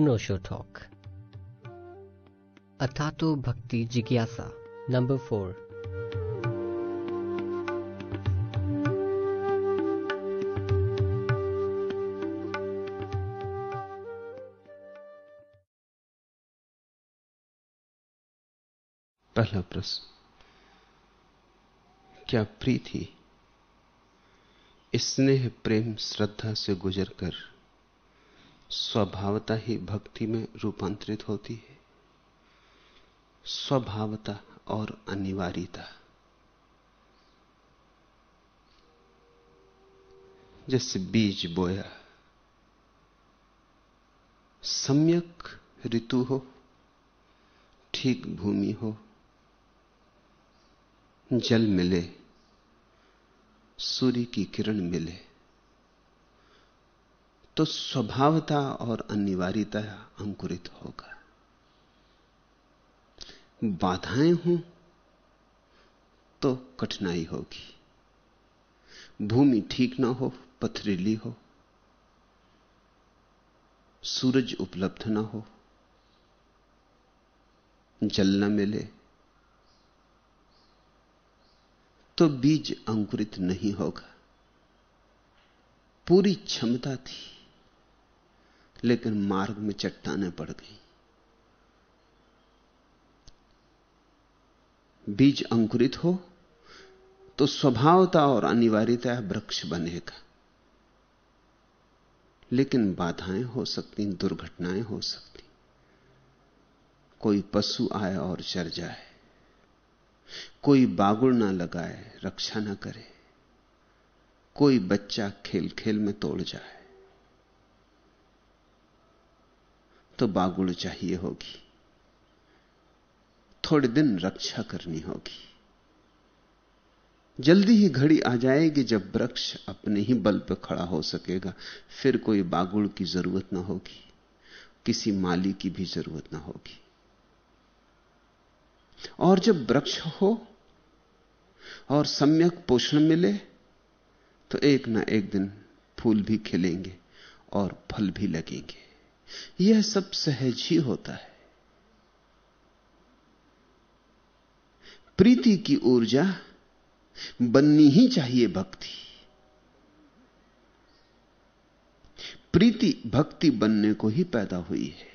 नोशो talk. अथातो भक्ति जिज्ञासा, number four. पहला प्रश्न, क्या प्रीति स्नेह, प्रेम, श्रद्धा से गुजरकर स्वभावता ही भक्ति में रूपांतरित होती है। स्वभावता और अनिवार्यता। जैसे बीज बोया। सम्यक ऋतु हो, ठीक भूमि हो, जल मिले, सूर्य की किरण मिले। तो स्वभावता और अनिवार्यता अंकुरित होगा। बाधाएँ हों तो कठिनाई होगी। भूमि ठीक ना हो, पथरीली हो, सूरज उपलब्ध ना हो, जल न मिले तो बीज अंकुरित नहीं होगा। पूरी क्षमता थी। लेकिन मार्ग में चट्टाने पड़ गई। बीज अंकुरित हो तो स्वभावता और अनिवार्यता वृक्ष बनेगा। लेकिन बाधाएँ हो सकती, दुर्घटनाएँ हो सकती। कोई पशु आए और चर जाए, कोई बागुड़ ना लगाए, रक्षा ना करे, कोई बच्चा खेल खेल में तोड़ जाए। तो बागुड़ चाहिए होगी। थोड़े दिन रक्षा करनी होगी। जल्दी ही घड़ी आ जाएगी जब वृक्ष अपने ही बल पर खड़ा हो सकेगा। फिर कोई बागुड़ की ज़रूरत ना होगी। किसी माली की भी ज़रूरत ना होगी। और जब वृक्ष हो और सम्यक पोषण मिले तो एक ना एक दिन फूल भी खिलेंगे और फल भी लगेंगे। यह सब सहज ही होता है। प्रीति की ऊर्जा बननी ही चाहिए भक्ति। प्रीति भक्ति बनने को ही पैदा हुई है।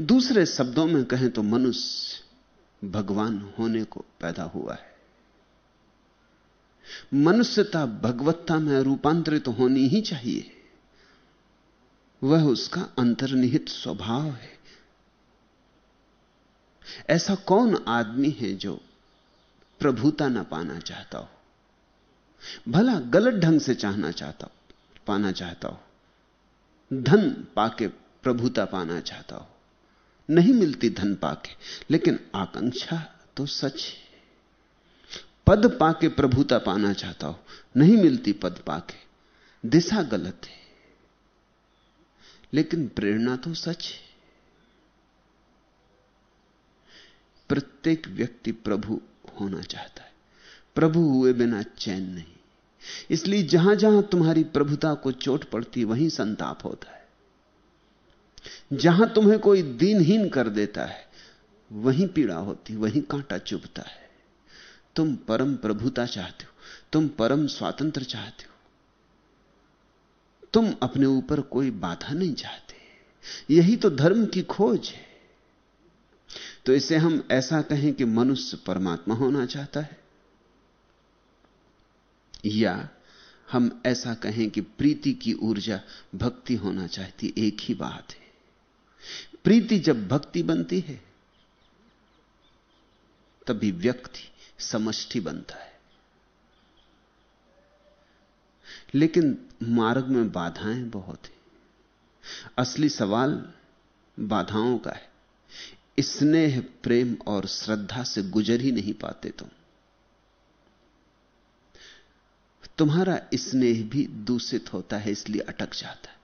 दूसरे शब्दों में कहें तो मनुष्य भगवान होने को पैदा हुआ है। मनुष्यता भगवत्ता में रूपांतरित तो होनी ही चाहिए। वह उसका अंतर्निहित स्वभाव है। ऐसा कौन आदमी है जो प्रभुता ना पाना चाहता हो? भला गलत ढंग से चाहना चाहता हो, पाना चाहता हो? धन पाके प्रभुता पाना चाहता हो? नहीं मिलती धन पाके, लेकिन आकांक्षा तो सच है। पद पाके प्रभुता पाना चाहता हो, नहीं मिलती पद पाके, दिशा गलत है। लेकिन प्रेरणा तो सच है। प्रत्येक व्यक्ति प्रभु होना चाहता है। प्रभु हुए बिना चैन नहीं। इसलिए जहाँ जहाँ तुम्हारी प्रभुता को चोट पड़ती, वहीं संताप होता है। जहाँ तुम्हें कोई दीनहीन कर देता है, वहीं पीड़ा होती, वहीं कांटा चुभता है। तुम परम प्रभुता चाहते हो, तुम परम स्वातंत्र चाहते हो। तुम अपने ऊपर कोई बाधा नहीं चाहते। यही तो धर्म की खोज है। तो इसे हम ऐसा कहें कि मनुष्य परमात्मा होना चाहता है। या हम ऐसा कहें कि प्रीति की ऊर्जा भक्ति होना चाहती एक ही बात है। प्रीति जब भक्ति बनती है, तभी व्यक्ति समष्टि बनता है। लेकिन मार्ग में बाधाएँ बहुत हैं। असली सवाल बाधाओं का है। स्नेह, प्रेम और श्रद्धा से गुजर ही नहीं पाते तुम। तुम्हारा स्नेह भी दूषित होता है, इसलिए अटक जाता है।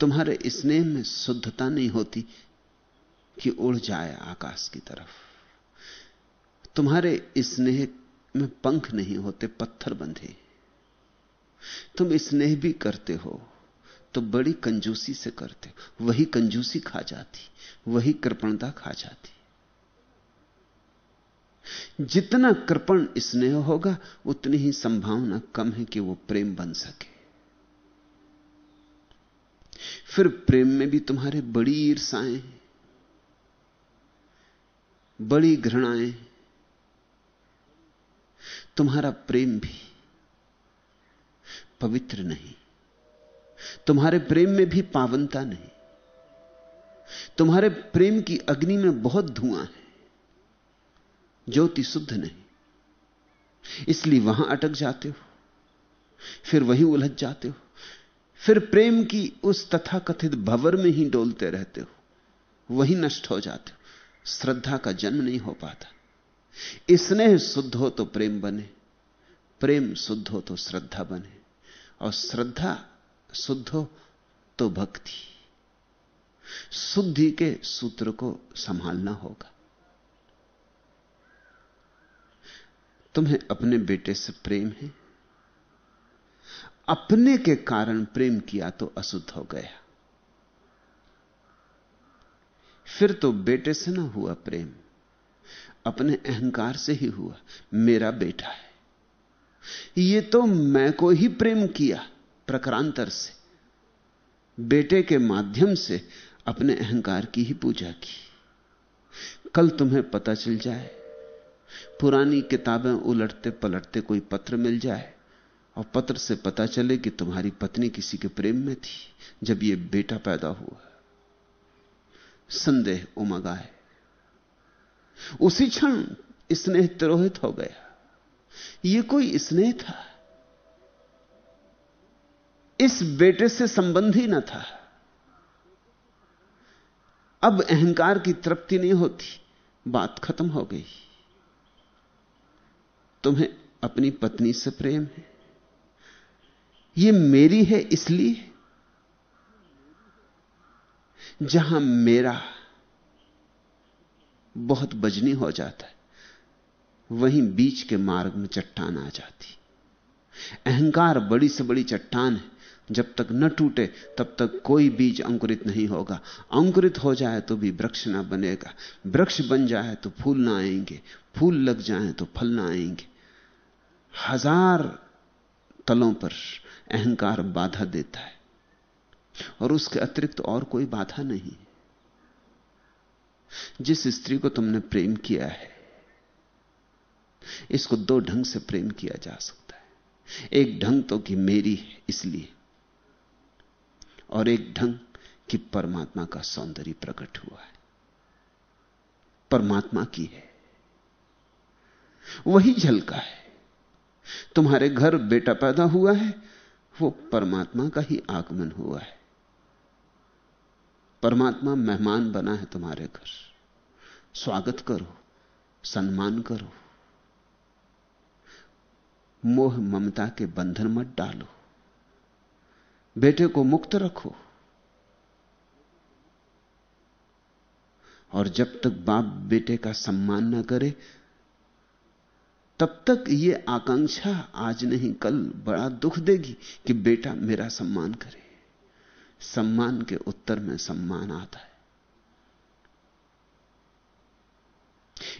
तुम्हारे स्नेह में शुद्धता नहीं होती कि उड़ जाए आकाश की तरफ़। तुम्हारे स्नेह में पंख नहीं होते, पत्थर बंधे। तुम स्नेह भी करते हो तो बड़ी कंजूसी से करते हो। वही कंजूसी खा जाती, वही कृपणता खा जाती। जितना कृपण स्नेह होगा, उतनी ही संभावना कम है कि वो प्रेम बन सके। फिर प्रेम में भी तुम्हारे बड़ी ईर्षाएँ बड़ी घृणाएँ तुम्हारा प्रेम भी पवित्र नहीं। तुम्हारे प्रेम में भी पावनता नहीं। तुम्हारे प्रेम की अग्नि में बहुत धुआँ है। ज्योति शुद्ध नहीं। इसलिए वहाँ अटक जाते हो। फिर वहीं उलझ जाते हो। फिर प्रेम की उस तथाकथित भवर में ही डोलते रहते हो। वहीं नष्ट हो जाते हो। श्रद्धा का जन्म नहीं हो पाता। स्नेह शुद्ध हो तो प्रेम बने, प्रेम शुद्ध हो तो श्रद्धा बने, और श्रद्धा शुद्ध हो तो भक्ति। शुद्धि के सूत्र को संभालना होगा। तुम्हें अपने बेटे से प्रेम है। अपने के कारण प्रेम किया तो अशुद्ध हो गया। फिर तो बेटे से ना हुआ प्रेम। अपने अहंकार से ही हुआ, मेरा बेटा है। ये तो मैं को ही प्रेम किया, प्रकरांतर से। बेटे के माध्यम से अपने अहंकार की ही पूजा की। कल तुम्हें पता चल जाए, पुरानी किताबें उलटते पलटते कोई पत्र मिल जाए, और पत्र से पता चले कि तुम्हारी पत्नी किसी के प्रेम में थी, जब यह बेटा पैदा हुआ। संदेह उमगा है उसी क्षण स्नेह तिरोहित हो गया। यह कोई स्नेह था। इस बेटे से संबंध ही न था। अब अहंकार की तृप्ति नहीं होती, बात खत्म हो गई। तुम्हें अपनी पत्नी से प्रेम है। यह मेरी है इसलिए जहाँ मेरा बहुत बजनी हो जाता है। वहीं बीच के मार्ग में चट्टान आ जाती। अहंकार बड़ी से बड़ी चट्टान है। जब तक न टूटे, तब तक कोई बीज अंकुरित नहीं होगा। अंकुरित हो जाए तो भी वृक्ष ना बनेगा। वृक्ष बन जाए तो फूल ना आएँगे। फूल लग जाए तो फल ना आएँगे। हज़ार तलों पर अहंकार बाधा देता है। और उसके अतिरिक्त और कोई बाधा नहीं जिस स्त्री को तुमने प्रेम किया है, इसको दो ढंग से प्रेम किया जा सकता है। एक ढंग तो कि मेरी है, इसलिए, और एक ढंग कि परमात्मा का सौंदर्य प्रकट हुआ है। परमात्मा की है। वही झलका है। तुम्हारे घर बेटा पैदा हुआ है, वो परमात्मा का ही आगमन हुआ है। परमात्मा मेहमान बना है तुम्हारे घर। स्वागत करो, सम्मान करो। मोह ममता के बंधन मत डालो। बेटे को मुक्त रखो। और जब तक बाप बेटे का सम्मान न करे, तब तक यह आकांक्षा आज नहीं, कल बड़ा दुख देगी कि बेटा मेरा सम्मान करे। सम्मान के उत्तर में सम्मान आता है।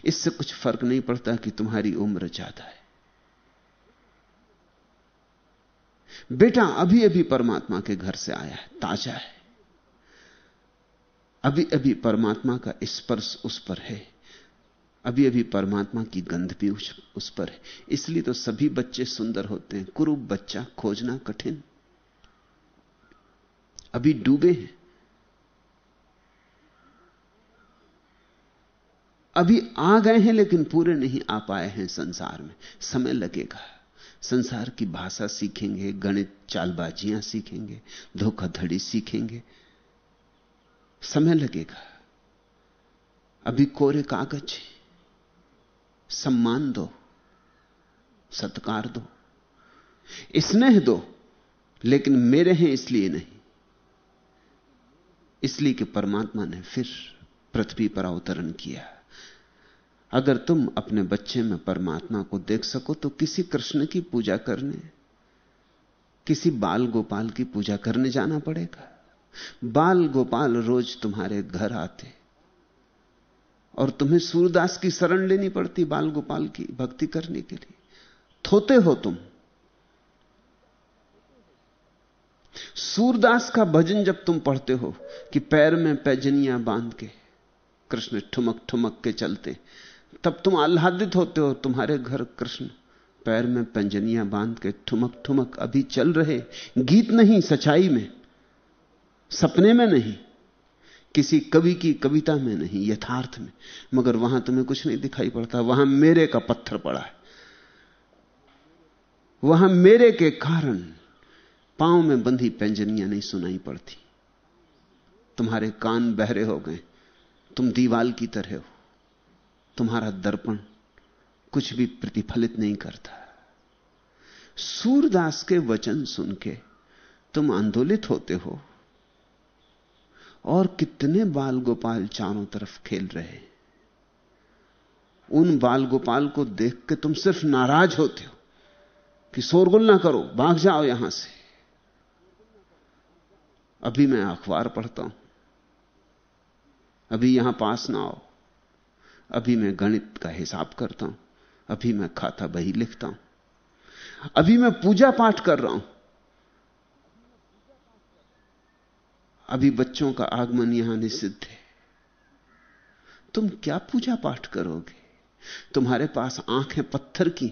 इससे कुछ फ़र्क नहीं पड़ता कि तुम्हारी उम्र ज़्यादा है। बेटा अभी अभी परमात्मा के घर से आया है, ताज़ा है। अभी अभी परमात्मा का स्पर्श उस पर है। अभी अभी परमात्मा की गंध भी उस पर है। इसलिए तो सभी बच्चे सुंदर होते हैं, कुरूप बच्चा, खोजना कठिन। अभी डूबे हैं। अभी आ गए हैं, लेकिन पूरे नहीं आ पाए हैं संसार में। समय लगेगा। संसार की भाषा सीखेंगे, गणित चालबाजियाँ सीखेंगे, धोखाधड़ी सीखेंगे। समय लगेगा। अभी कोरे कागज़ सम्मान दो। सत्कार दो। स्नेह दो। लेकिन मेरे हैं इसलिए नहीं। इसलिए कि परमात्मा ने फिर पृथ्वी पर अवतरण किया। अगर तुम अपने बच्चे में परमात्मा को देख सको तो किसी कृष्ण की पूजा करने, किसी बाल गोपाल की पूजा करने जाना पड़ेगा। बाल गोपाल रोज तुम्हारे घर आते और तुम्हें सूरदास की शरण लेनी पड़ती बाल गोपाल की भक्ति करने के लिए। थोते हो तुम सूरदास का भजन जब तुम पढ़ते हो कि पैर में पैजनिया बाँध के, कृष्ण ठुमक ठुमक के चलते, तब तुम आह्लादित होते हो, तुम्हारे घर कृष्ण पैर में पंजनियाँ बाँध के ठुमक ठुमक अभी चल रहे, गीत नहीं सच्चाई में, सपने में नहीं, किसी कवि की कविता में नहीं, यथार्थ में, मगर वहाँ तुम्हें कुछ नहीं दिखाई पड़ता, वहाँ मेरे का पत्थर पड़ा है, वहाँ मेरे के कारण पाँव में बंधी पेंजनियाँ नहीं सुनाई पड़ती। तुम्हारे कान बहरे हो गए, तुम दीवाल की तरह हो। तुम्हारा दर्पण कुछ भी प्रतिफलित नहीं करता। सूरदास के वचन सुन के तुम आंदोलित होते हो। और कितने बाल गोपाल चारों तरफ़ खेल रहे उन बाल गोपाल को देख के तुम सिर्फ़ नाराज़ होते हो कि शोरगुल ना करो, भाग जाओ यहाँ से। अभी मैं अखबार पढ़ता हूँ। अभी यहाँ पास ना आओ। अभी मैं गणित का हिसाब करता हूँ। अभी मैं खाता बही लिखता हूँ। अभी मैं पूजा पाठ कर रहा हूँ। अभी बच्चों का आगमन यहाँ निषिद्ध है। तुम क्या पूजा पाठ करोगे? तुम्हारे पास आँखें पत्थर की।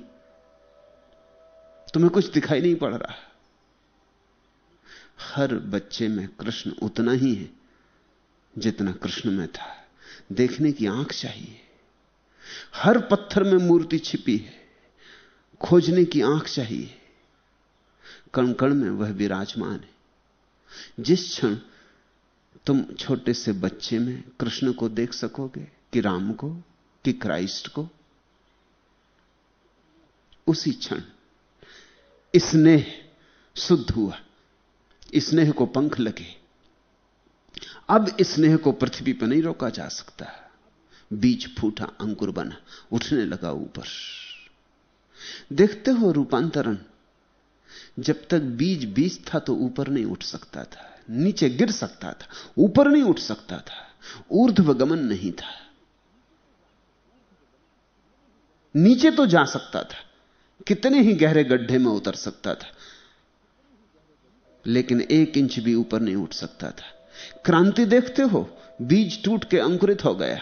तुम्हें कुछ दिखाई नहीं पड़ रहा। हर बच्चे में कृष्ण उतना ही है जितना कृष्ण में था। देखने की आँख चाहिए। हर पत्थर में मूर्ति छिपी है। खोजने की आँख चाहिए। कण कण में वह विराजमान है। जिस क्षण तुम छोटे से बच्चे में कृष्ण को देख सकोगे, कि राम को, कि क्राइस्ट को, उसी क्षण स्नेह शुद्ध हुआ। स्नेह को पंख लगे। अब स्नेह को पृथ्वी पर नहीं रोका जा सकता। बीज फूटा, अंकुर बना, उठने लगा ऊपर। देखते हो रूपांतरण, जब तक बीज बीज था तो ऊपर नहीं उठ सकता था, नीचे गिर सकता था, ऊपर नहीं उठ सकता था ऊर्ध्व गमन नहीं था। नीचे तो जा सकता था, कितने ही गहरे गड्ढे में उतर सकता था लेकिन एक इंच भी ऊपर नहीं उठ सकता था। क्रांति देखते हो, बीज टूट के अंकुरित हो गया।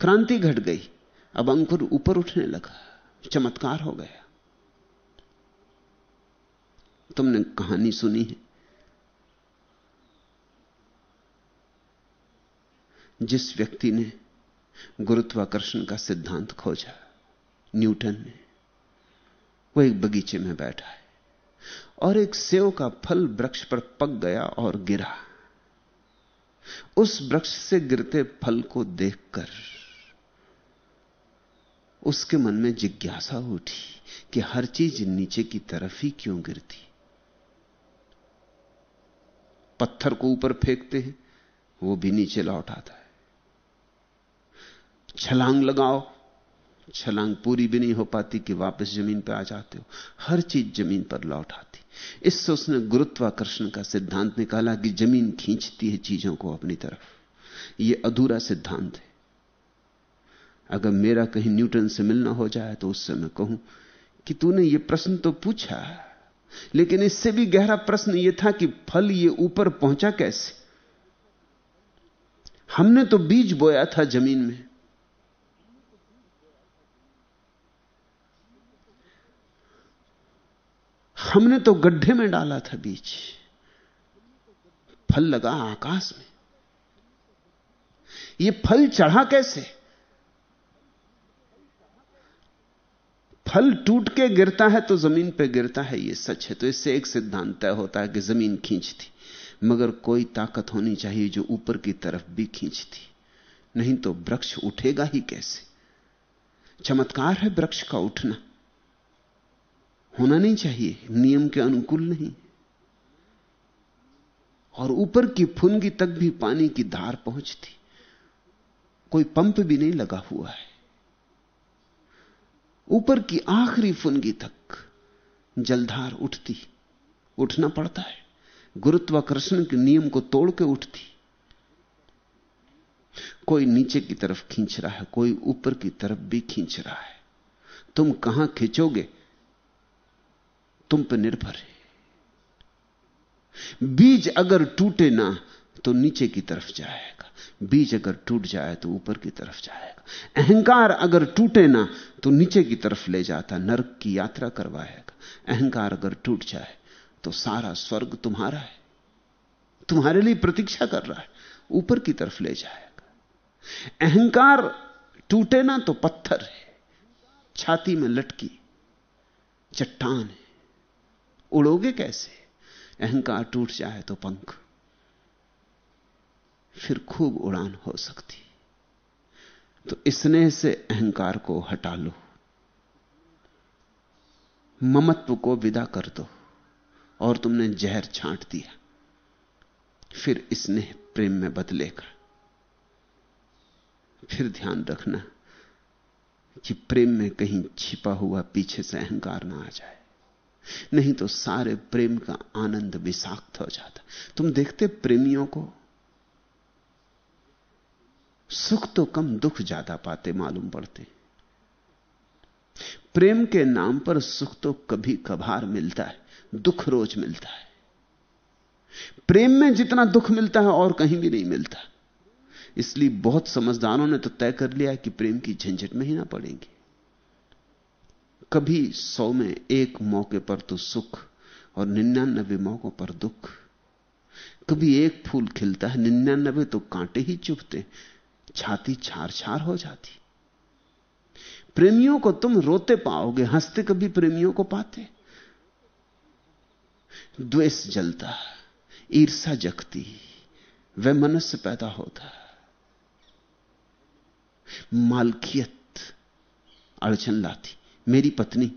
क्रांति घट गई। अब अंकुर ऊपर उठने लगा, चमत्कार हो गया। तुमने कहानी सुनी है, जिस व्यक्ति ने गुरुत्वाकर्षण का सिद्धांत खोजा, न्यूटन ने, वो एक बगीचे में बैठा है। और एक सेव का फल वृक्ष पर पक गया और गिरा। उस वृक्ष से गिरते फल को देखकर उसके मन में जिज्ञासा उठी कि हर चीज़ नीचे की तरफ़ ही क्यों गिरती। पत्थर को ऊपर फेंकते हैं, वो भी नीचे लौट आता है। छलांग लगाओ छलांग पूरी भी नहीं हो पाती कि वापस ज़मीन पर आ जाते हो। हर चीज़ ज़मीन पर लौट आती। इससे उसने गुरुत्वाकर्षण का सिद्धांत निकाला कि ज़मीन खींचती है चीज़ों को अपनी तरफ़। यह अधूरा सिद्धांत है। अगर मेरा कहीं न्यूटन से मिलना हो जाए तो उससे मैं कहूँ कि तूने यह प्रश्न तो पूछा। लेकिन इससे भी गहरा प्रश्न यह था कि फल ये ऊपर पहुँचा कैसे? हमने तो बीज बोया था ज़मीन में। हमने तो गड्ढे में डाला था बीज। फल लगा आकाश में। यह फल चढ़ा कैसे? फल टूट के गिरता है तो ज़मीन पे गिरता है यह सच है। तो इससे एक सिद्धांत तय होता है कि ज़मीन खींचती, मगर कोई ताकत होनी चाहिए जो ऊपर की तरफ़ भी खींचती। नहीं तो वृक्ष उठेगा ही कैसे? चमत्कार है वृक्ष का उठना। होना नहीं चाहिए। नियम के अनुकूल नहीं। और ऊपर की फुनगी तक भी पानी की धार पहुँचती। कोई पंप भी नहीं लगा हुआ है। ऊपर की आखिरी फुनगी तक जलधार उठती। उठना पड़ता है। गुरुत्वाकर्षण के नियम को तोड़ के उठती। कोई नीचे की तरफ़ खींच रहा है, कोई ऊपर की तरफ़ भी खींच रहा है। तुम कहाँ खींचोगे? तुम पर निर्भर है। बीज अगर टूटे ना तो नीचे की तरफ़ जाएगा। बीज अगर टूट जाए तो ऊपर की तरफ़ जाएगा। अहंकार अगर टूटे ना तो नीचे की तरफ़ ले जाता, नरक की यात्रा करवाएगा। अहंकार अगर टूट जाए तो सारा स्वर्ग तुम्हारा है। तुम्हारे लिए प्रतीक्षा कर रहा है। ऊपर की तरफ़ ले जाएगा। अहंकार टूटे ना तो पत्थर है। छाती में लटकी, चट्टान है। उड़ोगे कैसे? अहंकार टूट जाए तो पंख। फिर खूब उड़ान हो सकती। तो स्नेह से अहंकार को हटा लो। ममत्व को विदा कर दो। और तुमने जहर छांट दिया। फिर स्नेह प्रेम में बदलेगा फिर ध्यान रखना कि प्रेम में कहीं छिपा हुआ पीछे से अहंकार ना आ जाए। नहीं तो सारे प्रेम का आनंद विषाक्त हो जाता। तुम देखते प्रेमियों को? सुख तो कम दुख ज़्यादा पाते, मालूम पड़ते। प्रेम के नाम पर सुख तो कभी कभार मिलता है, दुख रोज मिलता है। प्रेम में जितना दुख मिलता है और कहीं भी नहीं मिलता। इसलिए बहुत समझदारों ने तो तय कर लिया कि प्रेम की झंझट में ही ना पड़ेंगे। कभी सौ में एक मौके पर तो सुख और निन्यानबे मौकों पर दुख। कभी एक फूल खिलता है, निन्यानबे तो कांटे ही चुभते, छाती छार छार हो जाती। प्रेमियों को तुम रोते पाओगे, हँसते कभी प्रेमियों को पाते। द्वेष जलता ईर्षा जगती, वह मनुष्य पैदा होता। मालकियत अड़चन लाती। मेरी पत्नी।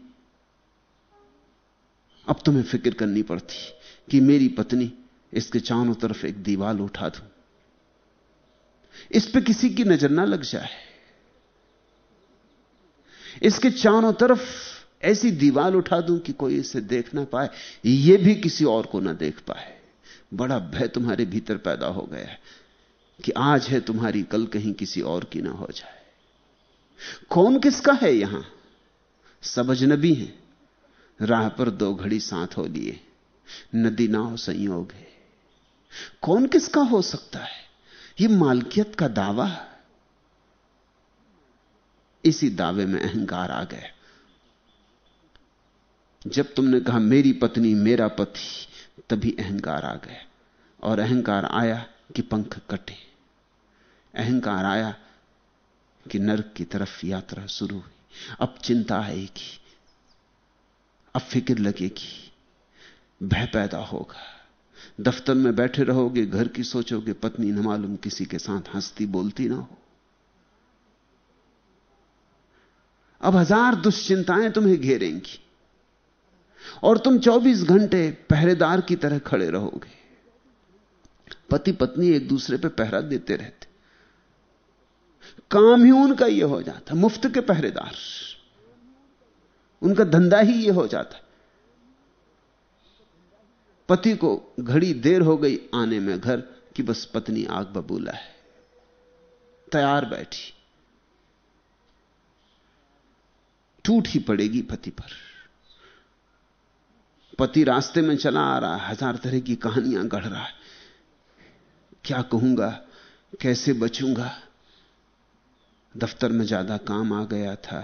अब तुम्हें फ़िक्र करनी पड़ती कि मेरी पत्नी इसके चारों तरफ़ एक दीवाल उठा दूँ। इस पे किसी की नज़र ना लग जाए। इसके चारों तरफ़ ऐसी दीवाल उठा दूँ कि कोई इसे देख ना पाए। यह भी किसी और को ना देख पाए। बड़ा भय तुम्हारे भीतर पैदा हो गया है कि आज है तुम्हारी कल कहीं किसी और की ना हो जाए। कौन किसका है यहाँ? सब अजनबी हैं। राह पर दो घड़ी साथ हो लिए। नदी ना हो संयोग है। कौन किसका हो सकता है? यह मालकियत का दावा। इसी दावे में अहंकार आ गया। जब तुमने कहा, मेरी पत्नी, मेरा पति, तभी अहंकार आ गया। और अहंकार आया कि पंख कटे। अहंकार आया कि नरक की तरफ़ यात्रा शुरू हुई। अब चिंता आएगी, अब फ़िक्र लगेगी, भय पैदा होगा। दफ्तर में बैठे रहोगे, घर की सोचोगे, पत्नी न मालूम किसी के साथ हंसती बोलती ना हो। अब हज़ार दुश्चिंताएँ तुम्हें घेरेंगी, और तुम 24 घंटे पहरेदार की तरह खड़े रहोगे। पति पत्नी एक दूसरे पे पहरा देते रहते। काम ही उनका यह हो जाता, मुफ़्त के पहरेदार। उनका धंधा ही यह हो जाता। पति को घड़ी देर हो गई आने में घर कि बस पत्नी आग बबूला है। तैयार बैठी। टूट ही पड़ेगी पति पर। पति रास्ते में चला आ रहा है, हज़ार तरह की कहानियाँ गढ़ रहा है। क्या कहूँगा, कैसे बचूँगा? दफ्तर में ज़्यादा काम आ गया था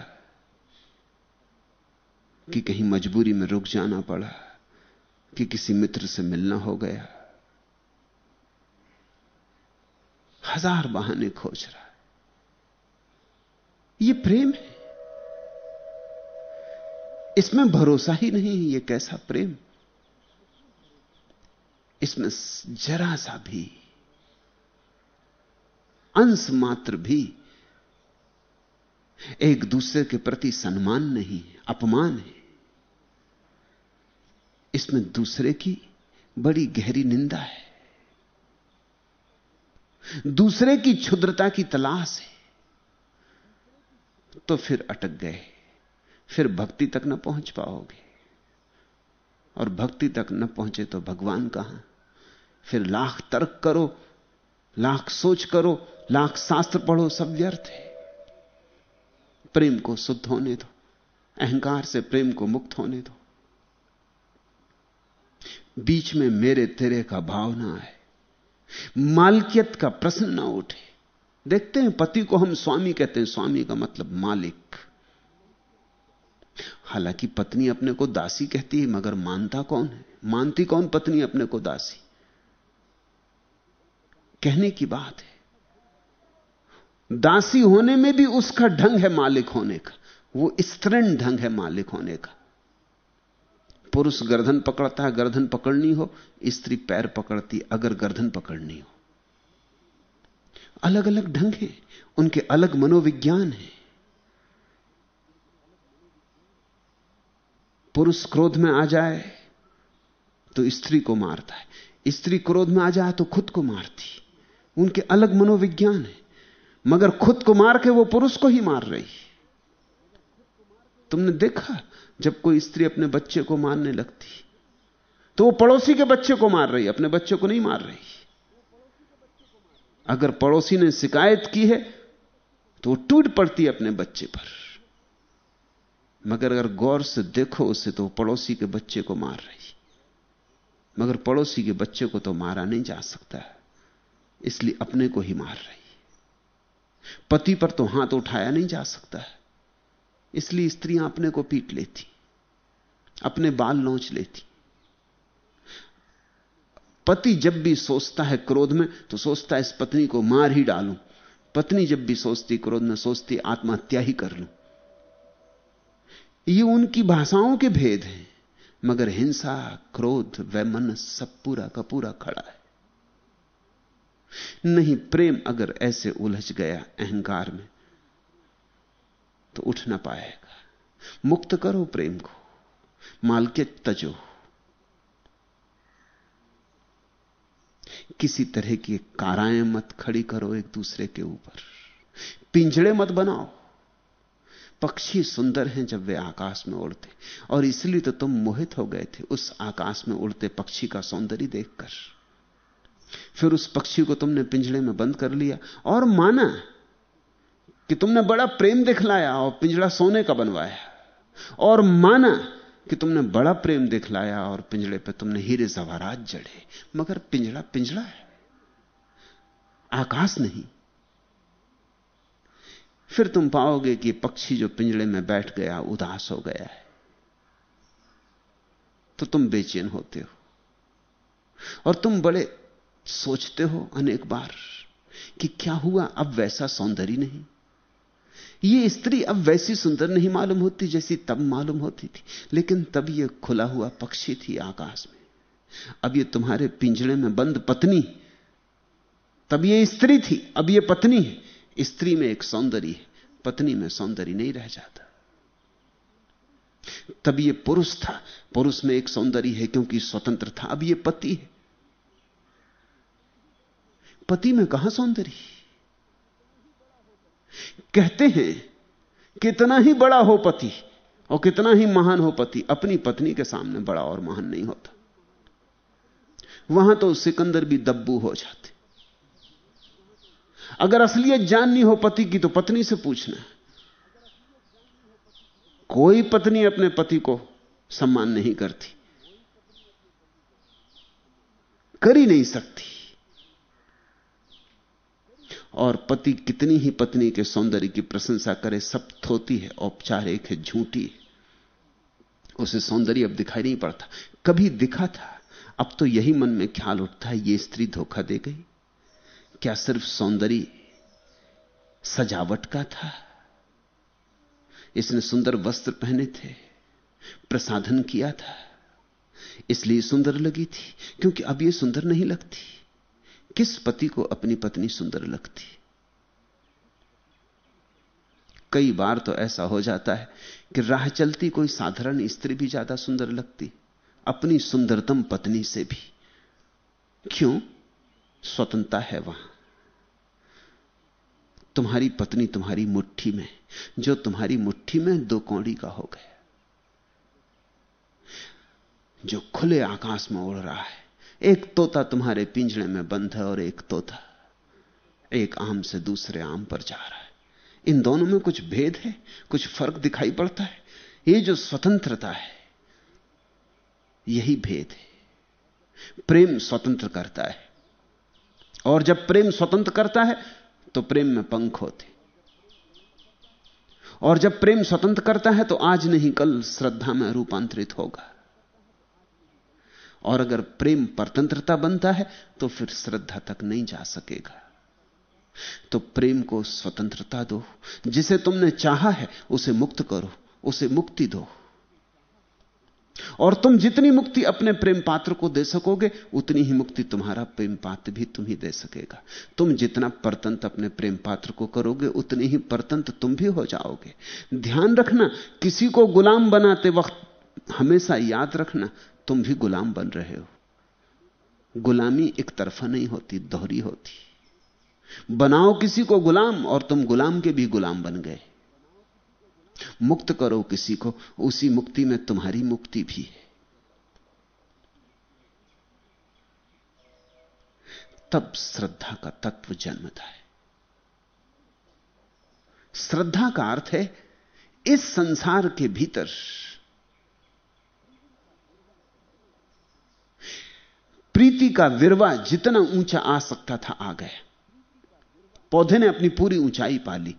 कि कहीं मजबूरी में रुक जाना पड़ा, कि किसी मित्र से मिलना हो गया। हज़ार बहाने खोज रहा है। यह प्रेम है। इसमें भरोसा ही नहीं है यह कैसा प्रेम। इसमें जरा सा भी, अंश मात्र भी एक दूसरे के प्रति सम्मान नहीं, अपमान है। इसमें दूसरे की बड़ी गहरी निंदा है। दूसरे की क्षुद्रता की तलाश है। तो फिर अटक गए। फिर भक्ति तक न पहुँच पाओगे। और भक्ति तक न पहुँचे तो भगवान कहाँ? फिर लाख तर्क करो, लाख सोच करो, लाख शास्त्र पढ़ो, सब व्यर्थ है। प्रेम को शुद्ध होने दो। अहंकार से प्रेम को मुक्त होने दो। बीच में मेरे तेरे का भाव ना आए मालकियत का प्रश्न ना उठे। देखते हैं पति को हम स्वामी कहते हैं, स्वामी का मतलब मालिक। हालाँकि पत्नी अपने को दासी कहती है, मगर मानता कौन है? मानती कौन पत्नी अपने को दासी? कहने की बात है। दासी होने में भी उसका ढंग है मालिक होने का। वो स्त्रीण ढंग है मालिक होने का। पुरुष गर्दन पकड़ता है, गर्दन पकड़नी हो, स्त्री पैर पकड़ती, अगर गर्दन पकड़नी हो। अलग अलग ढंग है, उनके अलग मनोविज्ञान है। पुरुष क्रोध में आ जाए तो स्त्री को मारता है। स्त्री क्रोध में आ जाए तो खुद को मारती। उनके अलग मनोविज्ञान है। मगर खुद को मार के वो पुरुष को ही मार रही। तुमने देखा जब कोई स्त्री अपने बच्चे को मारने लगती तो वो पड़ोसी के बच्चे को मार रही, अपने बच्चे को नहीं मार रही। अगर पड़ोसी ने शिकायत की है तो टूट पड़ती है अपने बच्चे पर। मगर अगर गौर से देखो उसे तो पड़ोसी के बच्चे को मार रही। मगर पड़ोसी के बच्चे को तो मारा नहीं जा सकता, इसलिए अपने को ही मार रही। पति पर तो हाथ उठाया नहीं जा सकता है। इसलिए स्त्रियाँ अपने को पीट लेती, अपने बाल नोच लेती। पति जब भी सोचता है क्रोध में तो सोचता है इस पत्नी को मार ही डालूं। पत्नी जब भी सोचती क्रोध में, सोचती आत्महत्या ही कर लूँ। ये उनकी भाषाओं के भेद हैं, मगर हिंसा, क्रोध वैमन सब पूरा का पूरा खड़ा है। नहीं, प्रेम अगर ऐसे उलझ गया अहंकार में तो उठ ना पाएगा। मुक्त करो प्रेम को, मालकियत तजो। किसी तरह की काराएँ मत खड़ी करो एक दूसरे के ऊपर। पिंजड़े मत बनाओ। पक्षी सुंदर हैं जब वे आकाश में उड़ते, और इसलिए तो तुम मोहित हो गए थे उस आकाश में उड़ते पक्षी का सौंदर्य देखकर। फिर उस पक्षी को तुमने पिंजड़े में बंद कर लिया और माना कि तुमने बड़ा प्रेम दिखलाया और पिंजड़ा सोने का बनवाया। और माना कि तुमने बड़ा प्रेम दिखलाया और पिंजड़े पे तुमने हीरे जवारात जड़े। मगर पिंजड़ा पिंजड़ा है। आकाश नहीं। फिर तुम पाओगे कि पक्षी जो पिंजड़े में बैठ गया, उदास हो गया है। तो तुम बेचैन होते हो। और तुम बड़े सोचते हो अनेक बार कि क्या हुआ? अब वैसा सौंदर्य नहीं। ये स्त्री अब वैसी सुंदर नहीं मालूम होती जैसी तब मालूम होती थी, लेकिन तब ये खुला हुआ पक्षी थी आकाश में। अब ये तुम्हारे पिंजड़े में बंद पत्नी तब ये स्त्री थी, अब ये पत्नी है। स्त्री में एक सौंदर्य है, पत्नी में सौंदर्य नहीं रह जाता। तब ये पुरुष था, पुरुष में एक सौंदर्य है क्योंकि स्वतंत्र था। अब ये पति है। पति में कहाँ सौंदर्य? कहते हैं, कितना ही बड़ा हो पति और कितना ही महान हो पति, अपनी पत्नी के सामने बड़ा और महान नहीं होता। वहाँ तो सिकंदर भी दब्बू हो जाते। अगर असलियत जाननी हो पति की तो पत्नी से पूछना। कोई पत्नी अपने पति को सम्मान नहीं करती। कर ही नहीं सकती। और पति कितनी ही पत्नी के सौंदर्य की प्रशंसा करे, सब थोती है औपचारिक है, झूठी है। उसे सौंदर्य अब दिखाई नहीं पड़ता। कभी दिखा था, अब तो यही मन में ख्याल उठता है, ये स्त्री धोखा दे गई। क्या सिर्फ़ सौंदर्य सजावट का था? इसने सुंदर वस्त्र पहने थे, प्रसाधन किया था, इसलिए सुंदर लगी थी, क्योंकि अब यह सुंदर नहीं लगती। किस पति को अपनी पत्नी सुंदर लगती? कई बार तो ऐसा हो जाता है कि राह चलती कोई साधारण स्त्री भी ज़्यादा सुंदर लगती, अपनी सुंदरतम पत्नी से भी। क्यों? स्वतंत्रता है वहाँ। तुम्हारी पत्नी तुम्हारी मुट्ठी में, जो तुम्हारी मुट्ठी में दो कौड़ी का हो गया। जो खुले आकाश में उड़ रहा है। एक तोता तुम्हारे पिंजड़े में बंद है और एक तोता एक आम से दूसरे आम पर जा रहा है। इन दोनों में कुछ भेद है, कुछ फ़र्क दिखाई पड़ता है। ये जो स्वतंत्रता है, यही भेद है। प्रेम स्वतंत्र करता है। और जब प्रेम स्वतंत्र करता है तो प्रेम में पंख होते। और जब प्रेम स्वतंत्र करता है तो आज नहीं, कल श्रद्धा में रूपांतरित होगा। और अगर प्रेम परतंत्रता बनता है तो फिर श्रद्धा तक नहीं जा सकेगा। तो प्रेम को स्वतंत्रता दो। जिसे तुमने चाहा है, उसे मुक्त करो, उसे मुक्ति दो। और तुम जितनी मुक्ति अपने प्रेम पात्र को दे सकोगे, उतनी ही मुक्ति तुम्हारा प्रेम पात्र भी तुम ही दे सकेगा। तुम जितना परतंत्र अपने प्रेम पात्र को करोगे, उतनी ही परतंत्र तुम भी हो जाओगे। ध्यान रखना, किसी को गुलाम बनाते वक्त हमेशा याद रखना तुम भी गुलाम बन रहे हो। गुलामी एक तरफा नहीं होती, दोहरी होती। बनाओ किसी को गुलाम और तुम गुलाम के भी गुलाम बन गए। मुक्त करो किसी को, उसी मुक्ति में तुम्हारी मुक्ति भी है। तब श्रद्धा का तत्व जन्मता है। श्रद्धा का अर्थ है, इस संसार के भीतर प्रीति का विरवा जितना ऊँचा आ सकता था, आ गया। पौधे ने अपनी पूरी ऊंचाई पा ली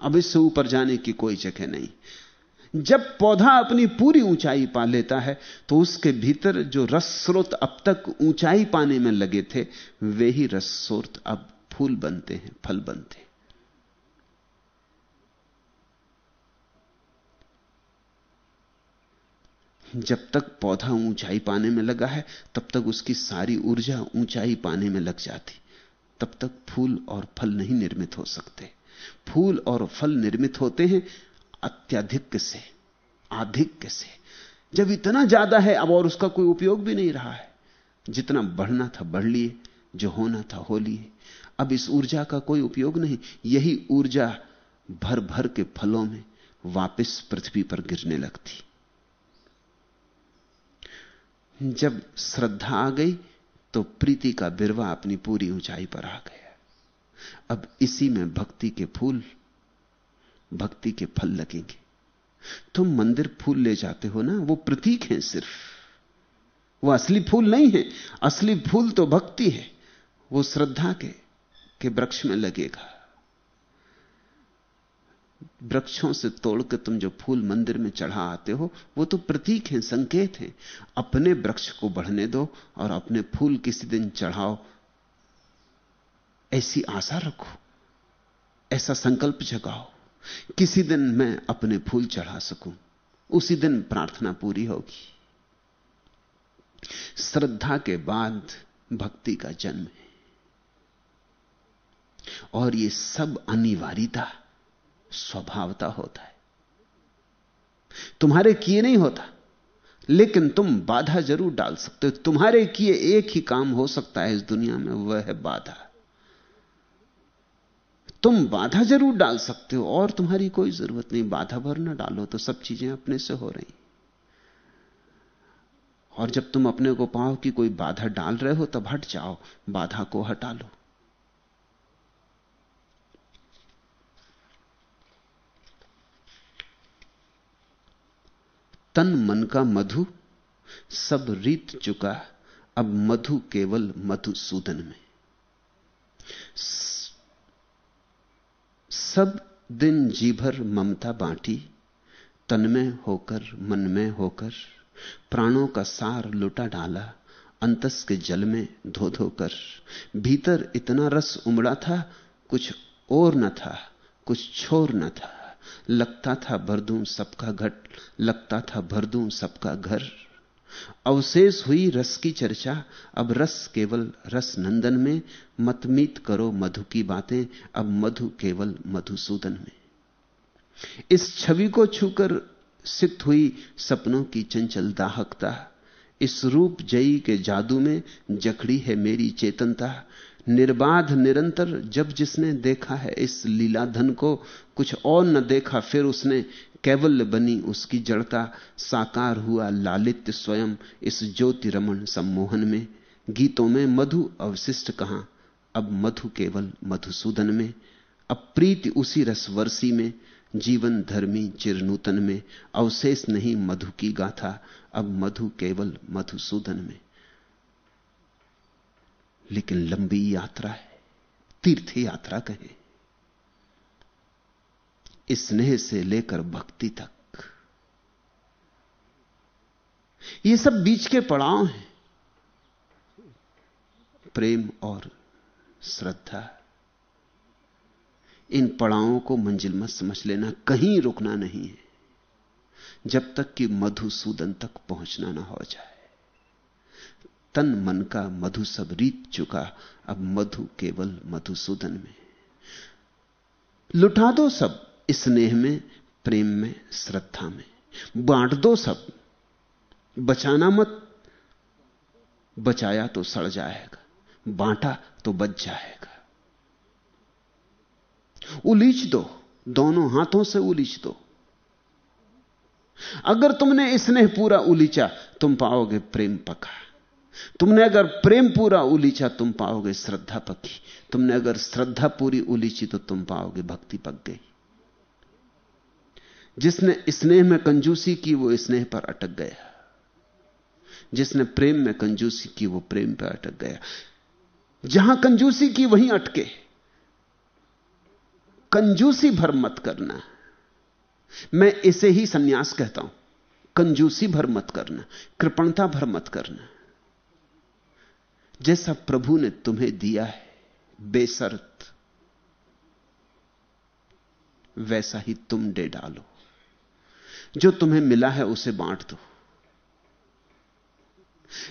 अब इससे ऊपर जाने की कोई जगह नहीं। जब पौधा अपनी पूरी ऊंचाई पा लेता है तो उसके भीतर जो रस स्रोत अब तक ऊंचाई पाने में लगे थे, वे ही रस स्रोत अब फूल बनते हैं, फल बनते हैं। जब तक पौधा ऊंचाई पाने में लगा है, तब तक उसकी सारी ऊर्जा ऊंचाई पाने में लग जाती। तब तक फूल और फल नहीं निर्मित हो सकते। फूल और फल निर्मित होते हैं अत्याधिक से आधिक्य से। जब इतना ज़्यादा है, अब और उसका कोई उपयोग भी नहीं रहा है। जितना बढ़ना था, बढ़ लिए, जो होना था, हो लिए। अब इस ऊर्जा का कोई उपयोग नहीं। यही ऊर्जा भर भर के फलों में वापस पृथ्वी पर गिरने लगती। जब श्रद्धा आ गई तो प्रीति का बिरवा अपनी पूरी ऊंचाई पर आ गया। अब इसी में भक्ति के फूल, भक्ति के फल लगेंगे। तुम मंदिर फूल ले जाते हो ना, वो प्रतीक हैं सिर्फ़। वो असली फूल नहीं है, असली फूल तो भक्ति है। वो श्रद्धा के के वृक्ष में लगेगा। वृक्षों से तोड़कर तुम जो फूल मंदिर में चढ़ा आते हो, वो तो प्रतीक हैं, संकेत हैं। अपने वृक्ष को बढ़ने दो और अपने फूल किसी दिन चढ़ाओ। ऐसी आशा रखो, ऐसा संकल्प जगाओ। किसी दिन मैं अपने फूल चढ़ा सकूँ, उसी दिन प्रार्थना पूरी होगी। श्रद्धा के बाद भक्ति का जन्म है। और ये सब अनिवार्यता। स्वभावता होता है। तुम्हारे किए नहीं होता, लेकिन तुम बाधा ज़रूर डाल सकते हो। तुम्हारे किए एक ही काम हो सकता है इस दुनिया में, वह है बाधा। तुम बाधा ज़रूर डाल सकते हो, और तुम्हारी कोई ज़रूरत नहीं। बाधा भर ना डालो तो सब चीज़ें अपने से हो रही। और जब तुम अपने को पाओ कि कोई बाधा डाल रहे हो, तब हट जाओ, बाधा को हटा लो। तन मन का मधु, सब रीत चुका, अब मधु केवल मधुसूदन में। सब दिन जी भर ममता बांटी, तन में होकर, मन में होकर, प्राणों का सार लुटा डाला, अंतस के जल में धो धोकर भीतर इतना रस उमड़ा था, कुछ और न था, कुछ छोर न था। लगता था भर दूँ सबका घट, लगता था भर दूँ सबका घर। अवशेष हुई रस की चर्चा, अब रस केवल रस नंदन में। मतमीत करो मधु की बातें, अब मधु केवल मधुसूदन में। इस छवि को छूकर सिद्ध हुई सपनों की चंचल दाहकता। इस रूप जयी के जादू में जखड़ी है मेरी चेतनता। निर्बाध, निरंतर जब जिसने देखा है इस लीलाधन को कुछ और न देखा, फिर उसने कैवल्य बनी उसकी जड़ता, साकार हुआ लालित्य स्वयं इस ज्योति रमन सम्मोहन में। गीतों में मधु अवशिष्ट कहा, अब मधु केवल मधुसूदन में। अब प्रीति उसी रसवर्षी में, जीवन धर्मी चिरनूतन में। अवशेष नहीं मधु की गाथा, अब मधु केवल मधुसूदन में। लेकिन लंबी यात्रा है तीर्थ यात्रा कहें स्नेह से लेकर भक्ति तक। ये सब बीच के पड़ाव हैं। प्रेम और श्रद्धा। इन पड़ावों को मंजिल मत समझ लेना, कहीं रुकना नहीं है। जब तक कि मधुसूदन तक पहुँचना ना हो जाए। तन मन का मधु सब रीत चुका। अब मधु केवल मधुसूदन में। लुटा दो सब स्नेह में, प्रेम में, श्रद्धा में। बांट दो सब। बचाना मत। बचाया तो सड़ जाएगा। बांटा तो बच जाएगा। उलीच दो। दोनों हाथों से उलीच दो। अगर तुमने स्नेह पूरा उलीचा, तुम पाओगे प्रेम पका। तुमने अगर प्रेम पूरा उलीचा, तुम पाओगे श्रद्धा पकी तुमने अगर श्रद्धा पूरी उलीची तो तुम पाओगे भक्ति पक गई। जिसने स्नेह में कंजूसी की, वो स्नेह पर अटक गया। जिसने प्रेम में कंजूसी की, वो प्रेम पर अटक गया। जहाँ कंजूसी की, वहीं अटके। कंजूसी भर मत करना। मैं इसे ही सन्यास कहता हूँ। कंजूसी भर मत करना। कृपणता भर मत करना। जैसा प्रभु ने तुम्हें दिया है, बेसरत, वैसा ही तुम दे डालो। जो तुम्हें मिला है, उसे बांट दो।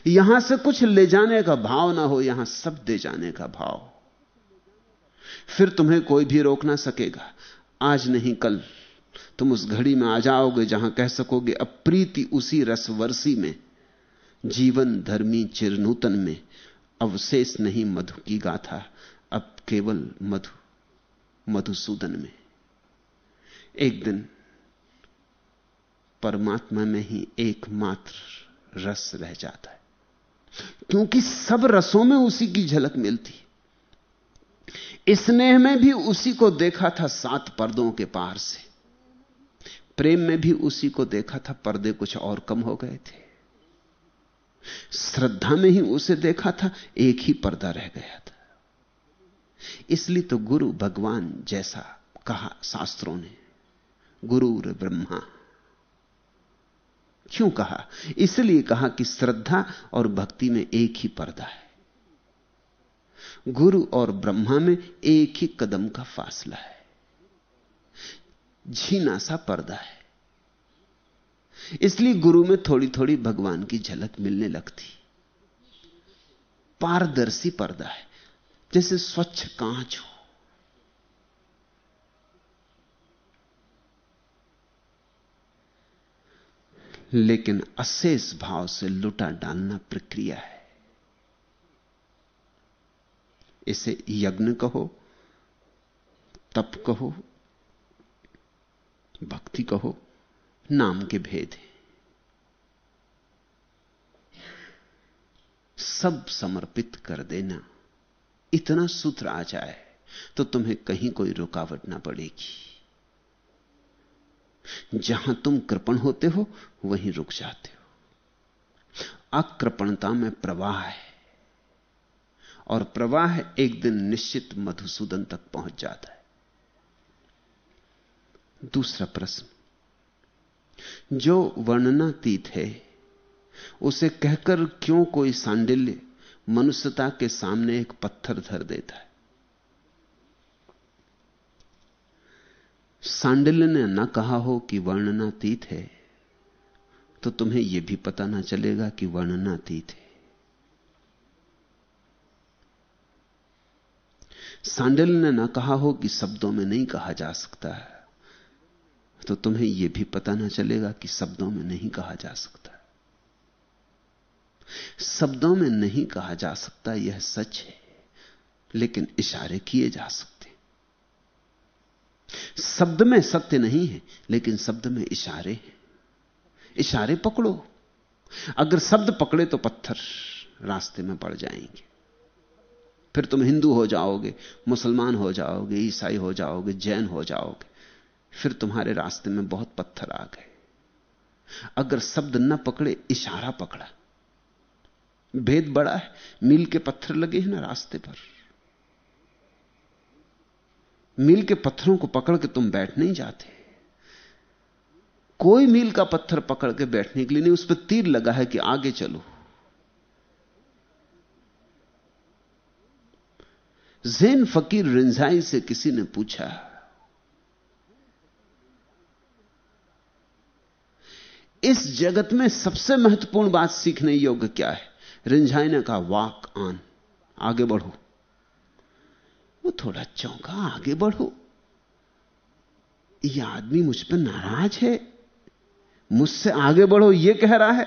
यहाँ से कुछ ले जाने का भाव ना हो, यहाँ सब दे जाने का भाव। फिर तुम्हें कोई भी रोक ना सकेगा। आज नहीं, कल तुम उस घड़ी में आ जाओगे जहाँ कह सकोगे अप्रीति उसी रसवर्षी में, जीवन धर्मी चिरनूतन में अवशेष नहीं मधु की गाथा, अब केवल मधु, मधुसूदन में। एक दिन परमात्मा में ही एकमात्र रस रह जाता है, क्योंकि सब रसों में उसी की झलक मिलती। स्नेह में भी उसी को देखा था सात पर्दों के पार से। प्रेम में भी उसी को देखा था, पर्दे कुछ और कम हो गए थे। श्रद्धा में ही उसे देखा था, एक ही पर्दा रह गया था। इसलिए तो गुरु भगवान जैसा कहा शास्त्रों ने, गुरु ब्रह्मा। क्यों कहा? इसलिए कहा कि श्रद्धा और भक्ति में एक ही पर्दा है। गुरु और ब्रह्मा में एक ही कदम का फासला है। झीना सा पर्दा है। इसलिए गुरु में थोड़ी थोड़ी भगवान की झलक मिलने लगती। पारदर्शी पर्दा है। जैसे स्वच्छ कांच हो। लेकिन अशेष भाव से लुटा डालना प्रक्रिया है। इसे यज्ञ कहो, तप कहो, भक्ति कहो नाम के भेद हैं। सब समर्पित कर देना। इतना सूत्र आ जाए तो तुम्हें कहीं कोई रुकावट ना पड़ेगी। जहाँ तुम कृपण होते हो, वहीं रुक जाते हो। अकृपणता में प्रवाह है, और प्रवाह एक दिन निश्चित मधुसूदन तक पहुँच जाता है। दूसरा प्रश्न जो वर्णनातीत है, उसे कहकर क्यों कोई सांडिल्य मनुष्यता के सामने एक पत्थर धर देता है? सांडिल्य ने न कहा हो कि वर्णनातीत है तो तुम्हें यह भी पता ना चलेगा कि वर्णनातीत है। सांडिल ने ना कहा हो कि शब्दों में नहीं कहा जा सकता है। तो तुम्हें यह भी पता ना चलेगा कि शब्दों में नहीं कहा जा सकता। शब्दों में नहीं कहा जा सकता, यह सच है, लेकिन इशारे किए जा सकते। शब्द में सत्य नहीं है, लेकिन शब्द में इशारे हैं। इशारे पकड़ो। अगर शब्द पकड़े तो पत्थर रास्ते में पड़ जाएँगे। फिर तुम हिंदू हो जाओगे, मुसलमान हो जाओगे, ईसाई हो जाओगे, जैन हो जाओगे। फिर तुम्हारे रास्ते में बहुत पत्थर आ गए। अगर शब्द न पकड़े, इशारा पकड़ा। भेद बड़ा है, मील के पत्थर लगे हैं ना रास्ते पर। मील के पत्थरों को पकड़ के तुम बैठ नहीं जाते। कोई मील का पत्थर पकड़ के बैठने के लिए नहीं, उस पर तीर लगा है कि आगे चलो। जैन फकीर रिंझाई से किसी ने पूछा इस जगत में सबसे महत्वपूर्ण बात सीखने योग्य क्या है? रिंझाई ने कहा वाक आन। आगे बढ़ो। वो थोड़ा चौंका, आगे बढ़ो। यह आदमी मुझ पर नाराज़ है। मुझसे आगे बढ़ो यह कह रहा है।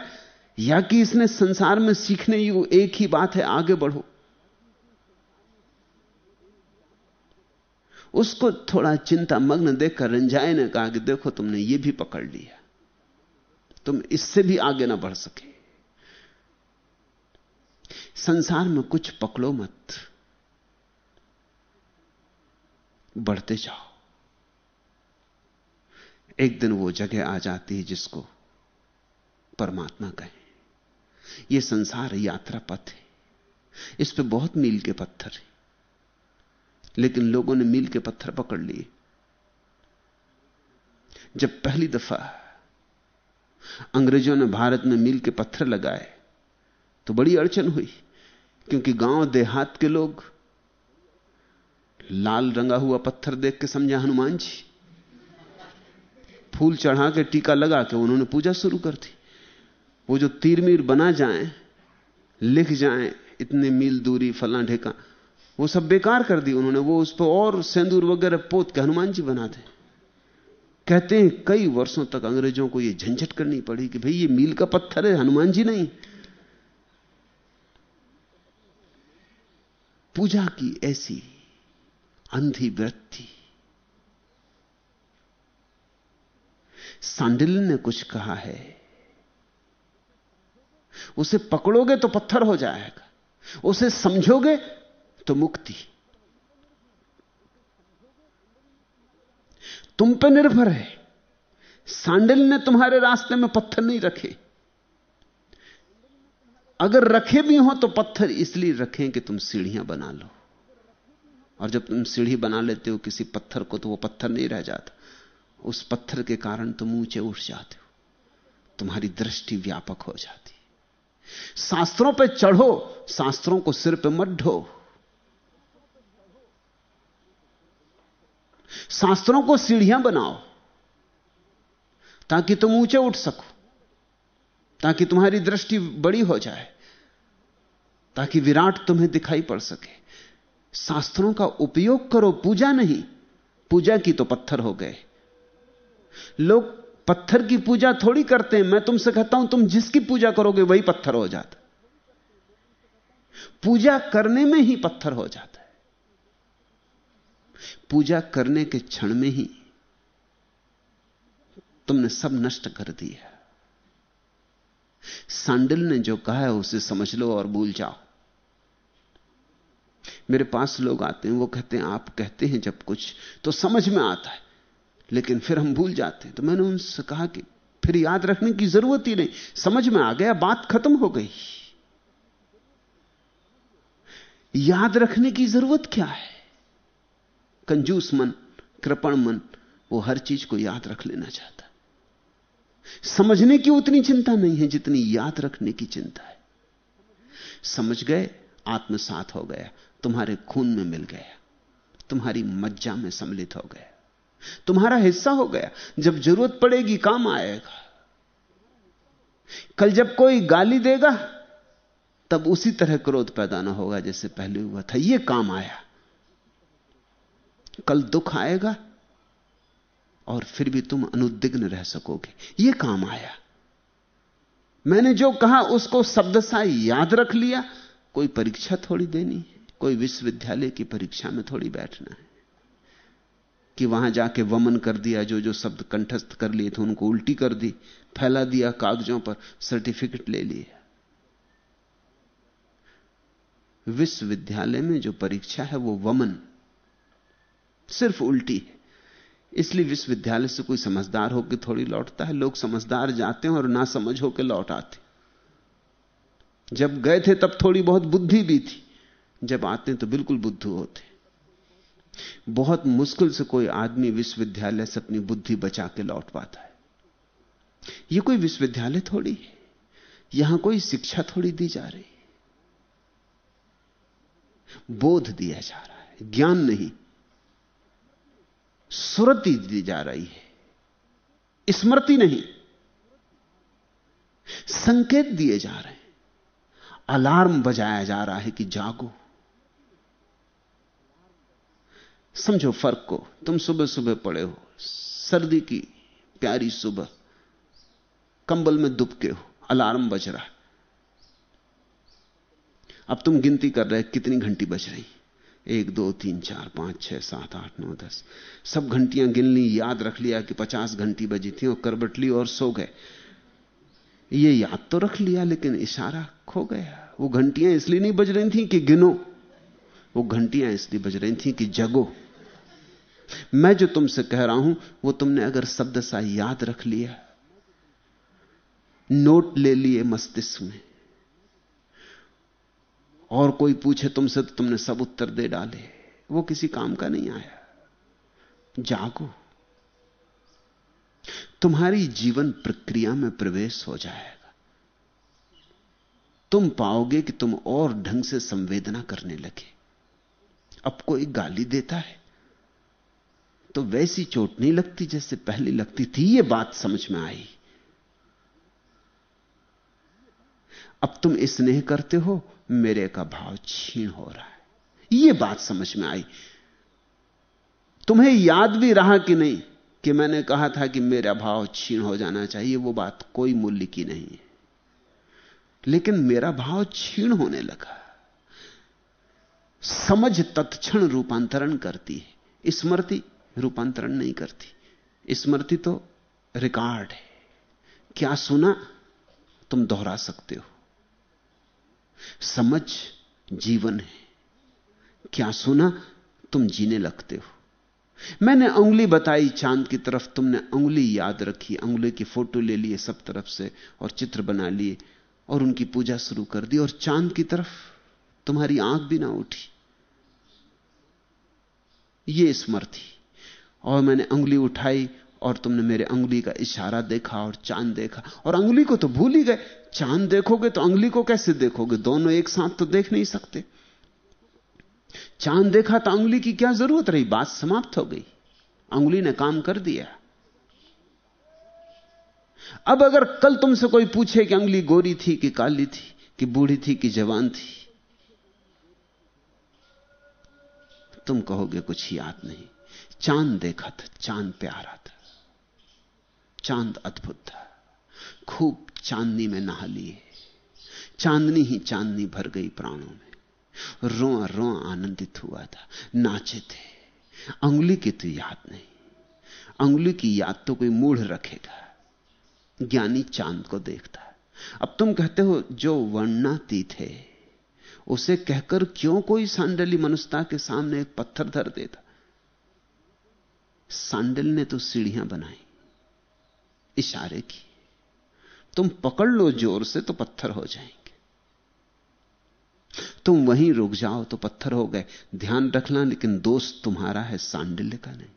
या कि इसने संसार में सीखने यो एक ही बात है, आगे बढ़ो। उसको थोड़ा चिंता मग्न देखकर रंजाए ने कहा कि देखो, तुमने ये भी पकड़ लिया। तुम इससे भी आगे ना बढ़ सके। संसार में कुछ पकड़ो मत। बढ़ते जाओ। एक दिन वो जगह आ जाती है जिसको परमात्मा कहें। यह संसार यात्रा पथ है। इस पे बहुत मील के पत्थर है। लेकिन लोगों ने मील के पत्थर पकड़ लिए। जब पहली दफ़ा अंग्रेज़ों ने भारत में मील के पत्थर लगाए। तो बड़ी अड़चन हुई, क्योंकि गाँव देहात के लोग लाल रंगा हुआ पत्थर देख के समझा हनुमान जी। फूल चढ़ा के टीका लगा के उन्होंने पूजा शुरू कर दी। वो जो तीरमीर बना जाए, लिख जाए, इतने मील दूरी, फला ढेका, वो सब बेकार कर दी उन्होंने। वो उस पर और सेंदूर वगैरह पोत के हनुमान जी बना दे। कहते हैं, कई वर्षों तक अंग्रेज़ों को यह झंझट करनी पड़ी कि भाई ये मील का पत्थर है, हनुमान जी नहीं। पूजा की ऐसी अंधी वृत्ति सांडिल ने कुछ कहा है, उसे पकड़ोगे तो पत्थर हो जाएगा, उसे समझोगे तो मुक्ति। तुम पे निर्भर है। सांडिल ने तुम्हारे रास्ते में पत्थर नहीं रखे। अगर रखे भी हो तो पत्थर इसलिए रखें कि तुम सीढ़ियाँ बना लो। और जब तुम सीढ़ी बना लेते हो किसी पत्थर को तो वो पत्थर नहीं रह जाता। उस पत्थर के कारण तुम ऊँचे उठ जाते हो। तुम्हारी दृष्टि व्यापक हो जाती शास्त्रों पे चढ़ो, शास्त्रों को सिर पे मत ढो। शास्त्रों को सीढ़ियाँ बनाओ, ताकि तुम ऊँचे उठ सको, ताकि तुम्हारी दृष्टि बड़ी हो जाए, ताकि विराट तुम्हें दिखाई पड़ सके। शास्त्रों का उपयोग करो, पूजा नहीं, पूजा की तो पत्थर हो गए। लोग पत्थर की पूजा थोड़ी करते हैं, मैं तुमसे कहता हूँ, तुम जिसकी पूजा करोगे वही पत्थर हो जाता। पूजा करने में ही पत्थर हो जाता। पूजा करने के क्षण में ही तुमने सब नष्ट कर दिया। सांडिल ने जो कहा है उसे समझ लो और भूल जाओ। मेरे पास लोग आते हैं, वो कहते हैं, आप कहते हैं जब कुछ तो समझ में आता है, लेकिन फिर हम भूल जाते हैं। तो मैंने उनसे कहा कि फिर याद रखने की ज़रूरत ही नहीं, समझ में आ गया, बात खत्म हो गई। याद रखने की ज़रूरत क्या है? कंजूस मन, कृपण मन, वो हर चीज़ को याद रख लेना चाहता समझने की उतनी चिंता नहीं है जितनी याद रखने की चिंता है। समझ गए, आत्मसात हो गया, तुम्हारे खून में मिल गया, तुम्हारी मज्जा में सम्मिलित हो गया, तुम्हारा हिस्सा हो गया, जब ज़रूरत पड़ेगी काम आएगा। कल जब कोई गाली देगा, तब उसी तरह क्रोध पैदा ना होगा जैसे पहले हुआ था यह काम आया। कल दुख आएगा और फिर भी तुम अनुद्विग्न रह सकोगे। यह काम आया। मैंने जो कहा, उसको शब्द सा याद रख लिया। कोई परीक्षा थोड़ी देनी है, कोई विश्वविद्यालय की परीक्षा में थोड़ी बैठना है। कि वहाँ जाके वमन कर दिया, जो जो शब्द कंठस्थ कर लिए थे, उनको उल्टी कर दी, फैला दिया कागजों पर, सर्टिफिकेट ले लिया। विश्वविद्यालय में जो परीक्षा है, वो वमन सिर्फ़ उल्टी। है इसलिए विश्वविद्यालय से कोई समझदार होकर थोड़ी लौटता है। लोग समझदार जाते हैं और ना समझ होकर लौट आते। जब गए थे, तब थोड़ी बहुत बुद्धि भी थी। जब आते हैं तो बिल्कुल बुद्धू होते बहुत मुश्किल से कोई आदमी विश्वविद्यालय से अपनी बुद्धि बचा के लौट पाता है। यह कोई विश्वविद्यालय थोड़ी है। यहाँ कोई शिक्षा थोड़ी दी जा रही बोध दिया जा रहा है। ज्ञान नहीं। सुरति दी जा रही है। स्मृति नहीं, संकेत दिए जा रहे हैं। अलार्म बजाया जा रहा है कि जागो। समझो फ़र्क को, तुम सुबह सुबह पड़े हो, सर्दी की प्यारी सुबह, कंबल में दुबके हो, अलार्म बज रहा है। अब तुम गिनती कर रहे कितनी घंटी बज रही एक, दो, तीन, चार, पाँच, छह, सात, आठ, नौ, दस। सब घंटियाँ गिन ली, याद रख लिया कि पचास घंटी बजी थी और करबट ली और सो गए। ये याद तो रख लिया, लेकिन इशारा खो गया। वो घंटियाँ इसलिए नहीं बज रही थी कि गिनो। वो घंटियाँ इसलिए बज रही थी कि जगो। मैं जो तुमसे कह रहा हूँ, वो तुमने अगर शब्द सा याद रख लिया, नोट ले लिए मस्तिष्क में और कोई पूछे तुमसे तो तुमने सब उत्तर दे डाले। वो किसी काम का नहीं आया। जागो। तुम्हारी जीवन प्रक्रिया में प्रवेश हो जाएगा। तुम पाओगे कि तुम और ढंग से संवेदना करने लगे। अब कोई गाली देता है तो वैसी चोट नहीं लगती जैसे पहले लगती थी, ये बात समझ में आई। अब तुम स्नेह करते हो मेरे का भाव छीण हो रहा है। यह बात समझ में आई। तुम्हें याद भी रहा कि नहीं कि मैंने कहा था कि मेरा भाव छीण हो जाना चाहिए, वो बात कोई मूल्य की नहीं है। लेकिन मेरा भाव छीण होने लगा। समझ तत्क्षण रूपांतरण करती है। स्मृति रूपांतरण नहीं करती। स्मृति तो रिकॉर्ड है। क्या सुना? तुम दोहरा सकते हो। समझ जीवन है। क्या सुना? तुम जीने लगते हो। मैंने उंगली बताई चाँद की तरफ़, तुमने उंगली याद रखी, उंगली की फ़ोटो ले लिए सब तरफ़ से और चित्र बना लिए और उनकी पूजा शुरू कर दी और चाँद की तरफ़ तुम्हारी आँख भी ना उठी। ये स्मृति। और मैंने उंगली उठाई और तुमने मेरे अंगुली का इशारा देखा और चाँद देखा। और अंगुली को तो भूल ही गए। चाँद देखोगे तो अंगुली को कैसे देखोगे? दोनों एक साथ तो देख नहीं सकते। चाँद देखा तो अंगुली की क्या ज़रूरत रही? बात समाप्त हो गई। अंगुली ने काम कर दिया। अब अगर कल तुमसे कोई पूछे कि अंगुली गोरी थी कि काली थी, कि बूढ़ी थी कि जवान थी, तुम कहोगे कुछ याद नहीं। चाँद देखा था, चाँद प्यारा था। चाँद अद्भुत था। खूब चांदनी में नहा लिए। चांदनी ही चांदनी भर गई प्राणों में। रोआ रोआ आनंदित हुआ था। नाचे थे। अंगुली की तो याद नहीं। अंगुली की याद तो कोई मूढ़ रखेगा। ज्ञानी चाँद को देखता। है अब तुम कहते हो, जो वर्णाती थे, उसे कहकर क्यों कोई सांडली मनुष्यता के सामने एक पत्थर धर देता? सांडल ने तो सीढ़ियाँ बनाई। इशारे की तुम पकड़ लो ज़ोर से तो पत्थर हो जाएँगे। तुम वहीं रुक जाओ तो पत्थर हो गए। ध्यान रखना, लेकिन दोष तुम्हारा है सांडिल्य का नहीं।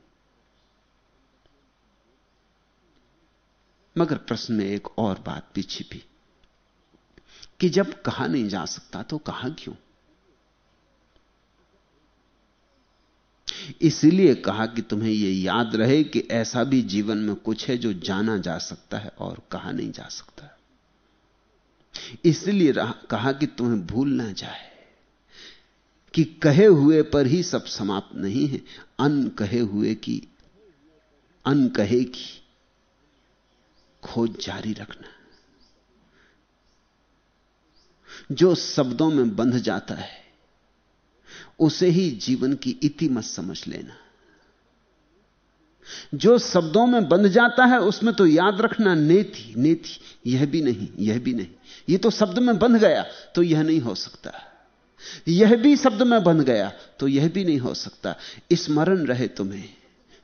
मगर प्रश्न में एक और बात भी। छिपी कि जब कहा नहीं जा सकता तो कहा क्यों? इसीलिए कहा कि तुम्हें यह याद रहे कि ऐसा भी जीवन में कुछ है जो जाना जा सकता है और कहा नहीं जा सकता। इसलिए कहा कि तुम्हें भूल ना जाए कि कहे हुए पर ही सब समाप्त नहीं है। अन कहे हुए की, अन कहे की खोज जारी रखना। जो शब्दों में बंध जाता है उसे ही जीवन की इति मत समझ लेना। जो शब्दों में बंध जाता है, उसमें तो याद रखना नेति नेति, यह भी नहीं, यह भी नहीं। यह तो शब्द में बंध गया तो यह नहीं हो सकता। यह भी शब्द में बंध गया तो यह भी नहीं हो सकता। स्मरण रहे तुम्हें,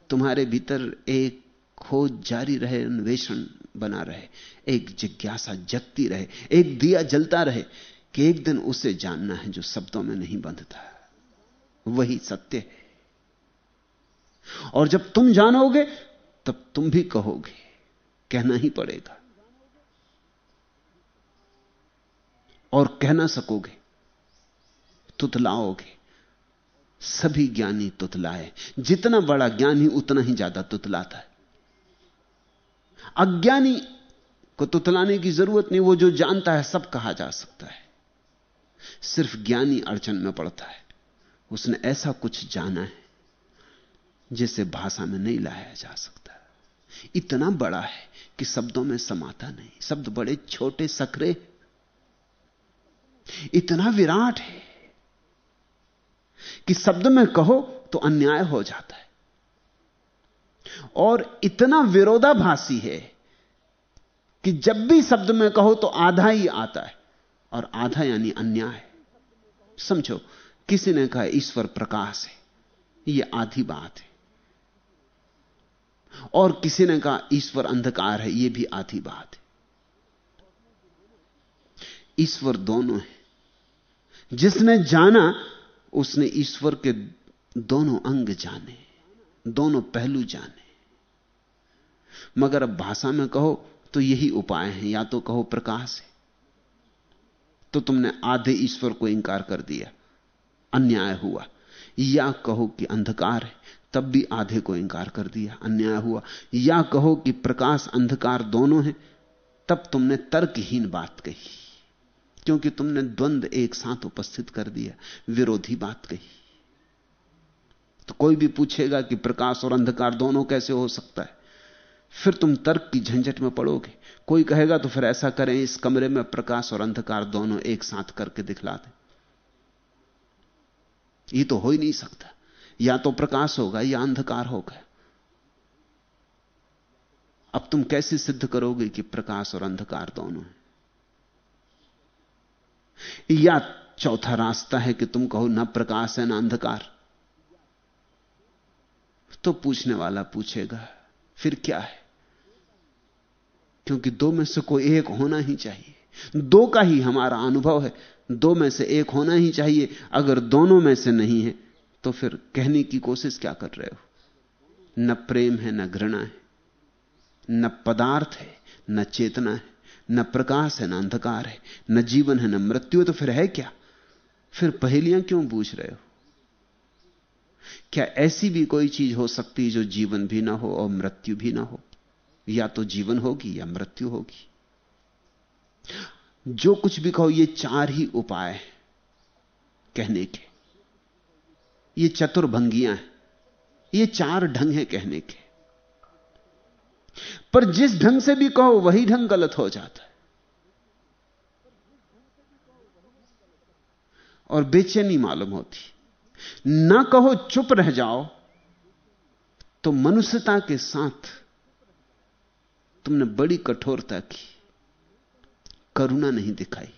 तुम्हारे भीतर एक खोज जारी रहे, अन्वेषण बना रहे, एक जिज्ञासा जगती रहे, एक दिया जलता रहे कि एक दिन उसे जानना है जो शब्दों में नहीं बंधता। वही सत्य है। और जब तुम जानोगे, तब तुम भी कहोगे, कहना ही पड़ेगा। और कहना सकोगे, तुतलाओगे। सभी ज्ञानी तुतलाए। जितना बड़ा ज्ञानी, उतना ही ज़्यादा तुतलाता है। अज्ञानी को तुतलाने की ज़रूरत नहीं, वो जो जानता है, सब कहा जा सकता है। सिर्फ़ ज्ञानी अड़चन में पड़ता है। उसने ऐसा कुछ जाना है जिसे भाषा में नहीं लाया जा सकता। इतना बड़ा है कि शब्दों में समाता नहीं, शब्द बड़े, छोटे सकरे इतना विराट है कि शब्द में कहो तो अन्याय हो जाता है। और इतना विरोधाभासी है कि जब भी शब्द में कहो तो आधा ही आता है। और आधा यानी अन्याय। समझो किसी ने कहा, ईश्वर प्रकाश है। यह आधी बात है। और किसी ने कहा, ईश्वर अंधकार है यह भी आधी बात है। ईश्वर दोनों है। जिसने जाना, उसने ईश्वर के दोनों अंग जाने, दोनों पहलू जाने। मगर अब भाषा में कहो तो यही उपाय है। या तो कहो, प्रकाश है। तो तुमने आधे ईश्वर को इंकार कर दिया। अन्याय हुआ। या कहो कि अंधकार है, तब भी आधे को इंकार कर दिया, अन्याय हुआ। या कहो कि प्रकाश, अंधकार दोनों है, तब तुमने तर्कहीन बात कही, क्योंकि तुमने द्वंद एक साथ उपस्थित कर दिया, विरोधी बात कही। तो कोई भी पूछेगा कि प्रकाश और अंधकार दोनों कैसे हो सकता है, फिर तुम तर्क की झंझट में पड़ोगे। कोई कहेगा तो फिर ऐसा करें, इस कमरे में प्रकाश और अंधकार दोनों एक साथ करके दिखला दें। ये तो हो ही नहीं सकता। या तो प्रकाश होगा, या अंधकार होगा। अब तुम कैसे सिद्ध करोगे कि प्रकाश और अंधकार दोनों है? या चौथा रास्ता है कि तुम कहो, ना प्रकाश है, ना अंधकार। तो पूछने वाला पूछेगा, फिर क्या है? क्योंकि दो में से कोई एक होना ही चाहिए। दो का ही हमारा अनुभव है। दो में से एक होना ही चाहिए। अगर दोनों में से नहीं है तो फिर कहने की कोशिश क्या कर रहे हो? न प्रेम है, न घृणा है, न पदार्थ है, न चेतना है, न प्रकाश है, न अंधकार है, न जीवन है, न मृत्यु तो फिर है क्या? फिर पहेलियाँ क्यों पूछ रहे हो? क्या ऐसी भी कोई चीज़ हो सकती जो जीवन भी ना हो और मृत्यु भी ना हो? या तो जीवन होगी या मृत्यु होगी। जो कुछ भी कहो, ये चार ही उपाय हैं कहने के। ये चतुर्भंगियाँ हैं। ये चार ढंग हैं कहने के। पर जिस ढंग से भी कहो, वही ढंग गलत हो जाता है। और बेचैनी मालूम होती। ना कहो, चुप रह जाओ तो मनुष्यता के साथ तुमने बड़ी कठोरता की। करुणा नहीं दिखाई।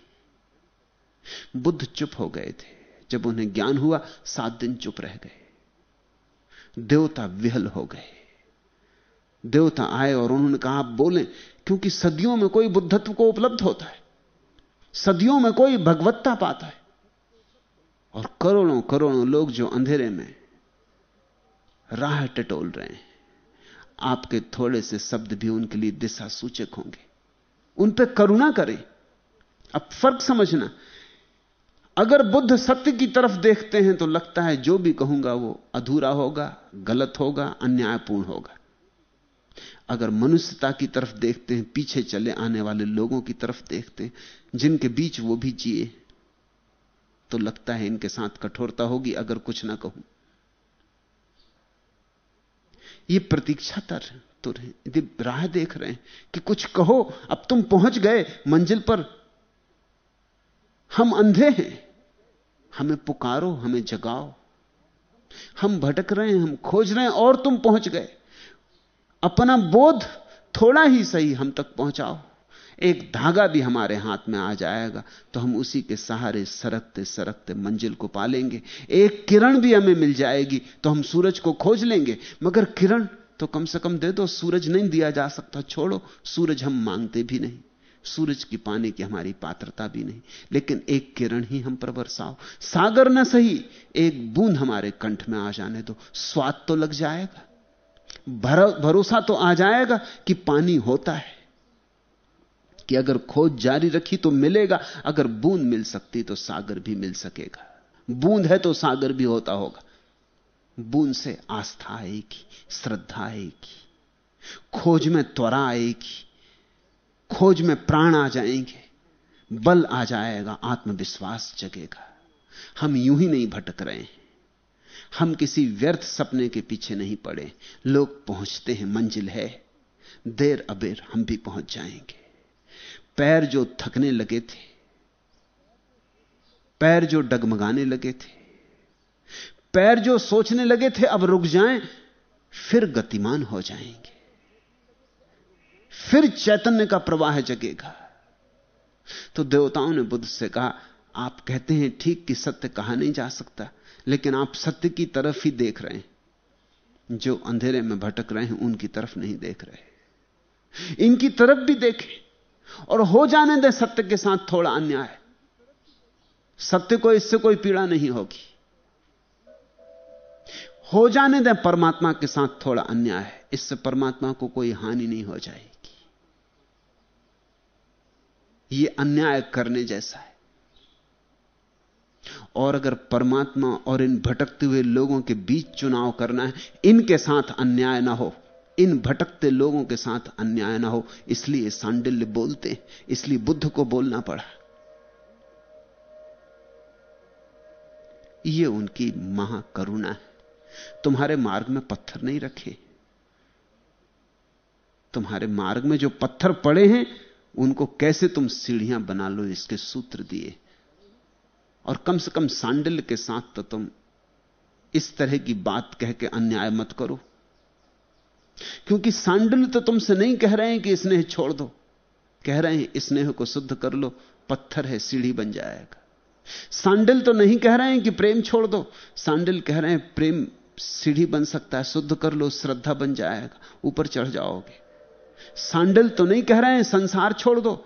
बुद्ध चुप हो गए थे। जब उन्हें ज्ञान हुआ, सात दिन चुप रह गए। देवता विहल हो गए। देवता आए और उन्होंने कहा आप बोलें, क्योंकि सदियों में कोई बुद्धत्व को उपलब्ध होता है। सदियों में कोई भगवत्ता पाता है। और करोड़ों करोड़ों लोग जो अंधेरे में राह टटोल रहे हैं, आपके थोड़े से शब्द भी उनके लिए दिशा सूचक होंगे। उन पर करुणा करें। अब फ़र्क समझना। अगर बुद्ध सत्य की तरफ़ देखते हैं तो लगता है जो भी कहूँगा वो अधूरा होगा, गलत होगा, अन्यायपूर्ण होगा। अगर मनुष्यता की तरफ़ देखते हैं, पीछे चले आने वाले लोगों की तरफ़ देखते हैं, जिनके बीच वो भी जिए तो लगता है इनके साथ कठोरता होगी, अगर कुछ ना कहूँ। ये प्रतीक्षा तर तो राह देख रहे हैं कि कुछ कहो, अब तुम पहुँच गए मंजिल पर। हम अंधे हैं। हमें पुकारो, हमें जगाओ। हम भटक रहे हैं, हम खोज रहे हैं और तुम पहुँच गए। अपना बोध थोड़ा ही सही हम तक पहुंचाओ। एक धागा भी हमारे हाथ में आ जाएगा तो हम उसी के सहारे सरकते सरकते मंजिल को पालेंगे। एक किरण भी हमें मिल जाएगी तो हम सूरज को खोज लेंगे। मगर किरण तो कम से कम दे दो सूरज नहीं दिया जा सकता छोड़ो। सूरज हम मांगते भी नहीं। सूरज की पाने की हमारी पात्रता भी नहीं। लेकिन एक किरण ही हम पर बरसाओ। सागर न सही एक बूंद हमारे कंठ में आ जाने दो। स्वाद तो लग जाएगा। भर, भरोसा तो आ जाएगा कि पानी होता है। कि अगर खोज जारी रखी तो मिलेगा। अगर बूंद मिल सकती तो सागर भी मिल सकेगा। बूंद है तो सागर भी होता होगा। बूंद से आस्था आएगी, श्रद्धा आएगी। खोज में त्वरा आएगी, खोज में प्राण आ जाएँगे, बल आ जाएगा, आत्मविश्वास जगेगा। हम यूँ ही नहीं भटक रहे हैं। हम किसी व्यर्थ सपने के पीछे नहीं पड़े। लोग पहुँचते हैं, मंजिल है। देर अबेर हम भी पहुँच जाएँगे। पैर जो थकने लगे थे, पैर जो डगमगाने लगे थे पैर जो सोचने लगे थे, अब रुक जाएँ, फिर गतिमान हो जाएँगे। फिर चैतन्य का प्रवाह जगेगा। तो देवताओं ने बुद्ध से कहा, आप कहते हैं ठीक कि सत्य कहा नहीं जा सकता, लेकिन आप सत्य की तरफ़ ही देख रहे हैं। जो अंधेरे में भटक रहे हैं, उनकी तरफ़ नहीं देख रहे। इनकी तरफ़ भी देखें, और हो जाने दें सत्य के साथ थोड़ा अन्याय। सत्य को, इससे कोई पीड़ा नहीं होगी। हो जाने दें, परमात्मा के साथ थोड़ा अन्याय है। इससे परमात्मा को कोई हानि नहीं हो जाएगी। यह अन्याय करने जैसा है। और अगर परमात्मा और इन भटकते हुए लोगों के बीच चुनाव करना है, इनके साथ अन्याय ना हो, इन भटकते लोगों के साथ अन्याय ना हो, इसलिए सांडिल्य बोलते इसलिए बुद्ध को बोलना पड़ा। यह उनकी महाकरुणा है। तुम्हारे मार्ग में पत्थर नहीं रखे। तुम्हारे मार्ग में जो पत्थर पड़े हैं, उनको कैसे तुम सीढ़ियाँ बना लो, इसके सूत्र दिए। और कम से कम सांडिल के साथ तो तुम इस तरह की बात कह के अन्याय मत करो। क्योंकि सांडिल तो तुमसे नहीं कह रहे हैं कि स्नेह छोड़ दो। कह रहे हैं स्नेह को शुद्ध कर लो, पत्थर है, सीढ़ी बन जाएगा। सांडिल तो नहीं कह रहे हैं कि प्रेम छोड़ दो। सांडिल कह रहे हैं, प्रेम सीढ़ी बन सकता है, शुद्ध कर लो, श्रद्धा बन जाएगा, ऊपर चढ़ जाओगे। सांडल तो नहीं कह रहे हैं, संसार छोड़ दो।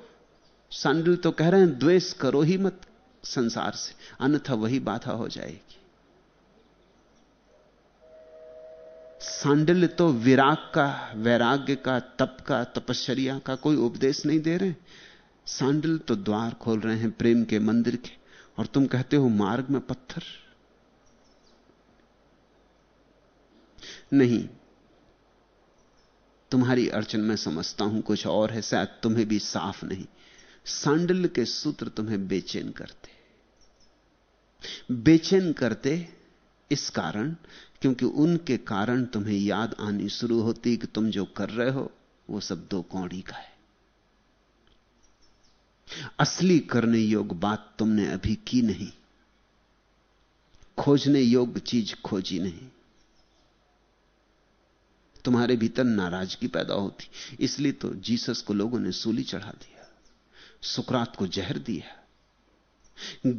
सांडल तो कह रहे हैं, द्वेष करो ही मत, संसार से, अन्यथा वही बाधा हो जाएगी। सांडल तो विराग का, वैराग्य का, तप का, तपश्चर्या का कोई उपदेश नहीं दे रहे सांडल तो द्वार खोल रहे हैं, प्रेम के मंदिर के, और तुम कहते हो, मार्ग में पत्थर। नहीं। तुम्हारी अड़चन में समझता हूँ, कुछ और है, शायद तुम्हें भी साफ़ नहीं। सांडल के सूत्र तुम्हें बेचैन करते। बेचैन करते इस कारण, क्योंकि उनके कारण तुम्हें याद आनी शुरू होती कि तुम जो कर रहे हो, वो सब दो कौड़ी का है। असली करने योग्य बात तुमने अभी की नहीं। खोजने योग्य चीज़ खोजी नहीं। तुम्हारे भीतर नाराज़गी पैदा होती। इसलिए तो जीसस को लोगों ने सूली चढ़ा दिया, सुकरात को जहर दिया।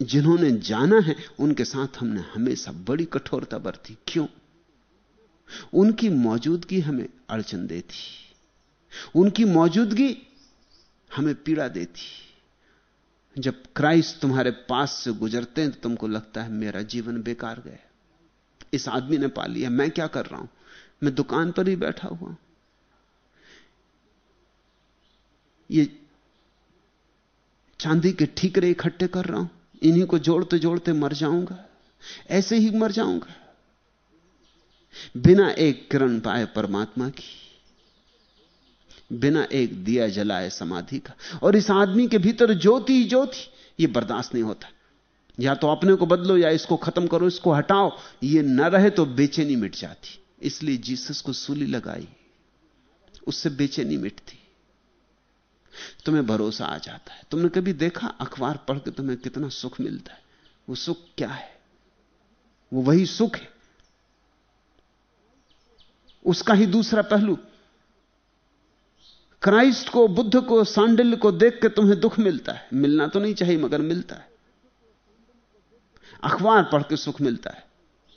जिन्होंने जाना है, उनके साथ हमने हमेशा बड़ी कठोरता बरती। क्यों? उनकी मौजूदगी हमें अड़चन देती। उनकी मौजूदगी हमें पीड़ा देती। जब क्राइस्ट तुम्हारे पास से गुजरते हैं तो तुमको लगता है मेरा जीवन बेकार गया। इस आदमी ने पा लिया। मैं क्या कर रहा हूँ? मैं दुकान पर ही बैठा हुआ ये चांदी के ठीकरे इकट्ठे कर रहा हूँ। इन्हीं को जोड़ते जोड़ते मर जाऊँगा। ऐसे ही मर जाऊँगा। बिना एक किरण पाए परमात्मा की। बिना एक दिया जलाए समाधि का। और इस आदमी के भीतर ज्योति ही ज्योति, ये बर्दाश्त नहीं होता। या तो अपने को बदलो या इसको खत्म करो, इसको हटाओ। ये न रहे तो बेचैनी मिट जाती। इसलिए जीसस को सूली लगाई। उससे बेचैनी मिटती। तुम्हें भरोसा आ जाता है। तुमने कभी देखा अखबार पढ़ के तुम्हें कितना सुख मिलता है? वो सुख क्या है? वो वही सुख है। उसका ही दूसरा पहलू। क्राइस्ट को, बुद्ध को, सांडिल्य को देख के तुम्हें दुख मिलता है। मिलना तो नहीं चाहिए, मगर मिलता है। अखबार पढ़ के सुख मिलता है।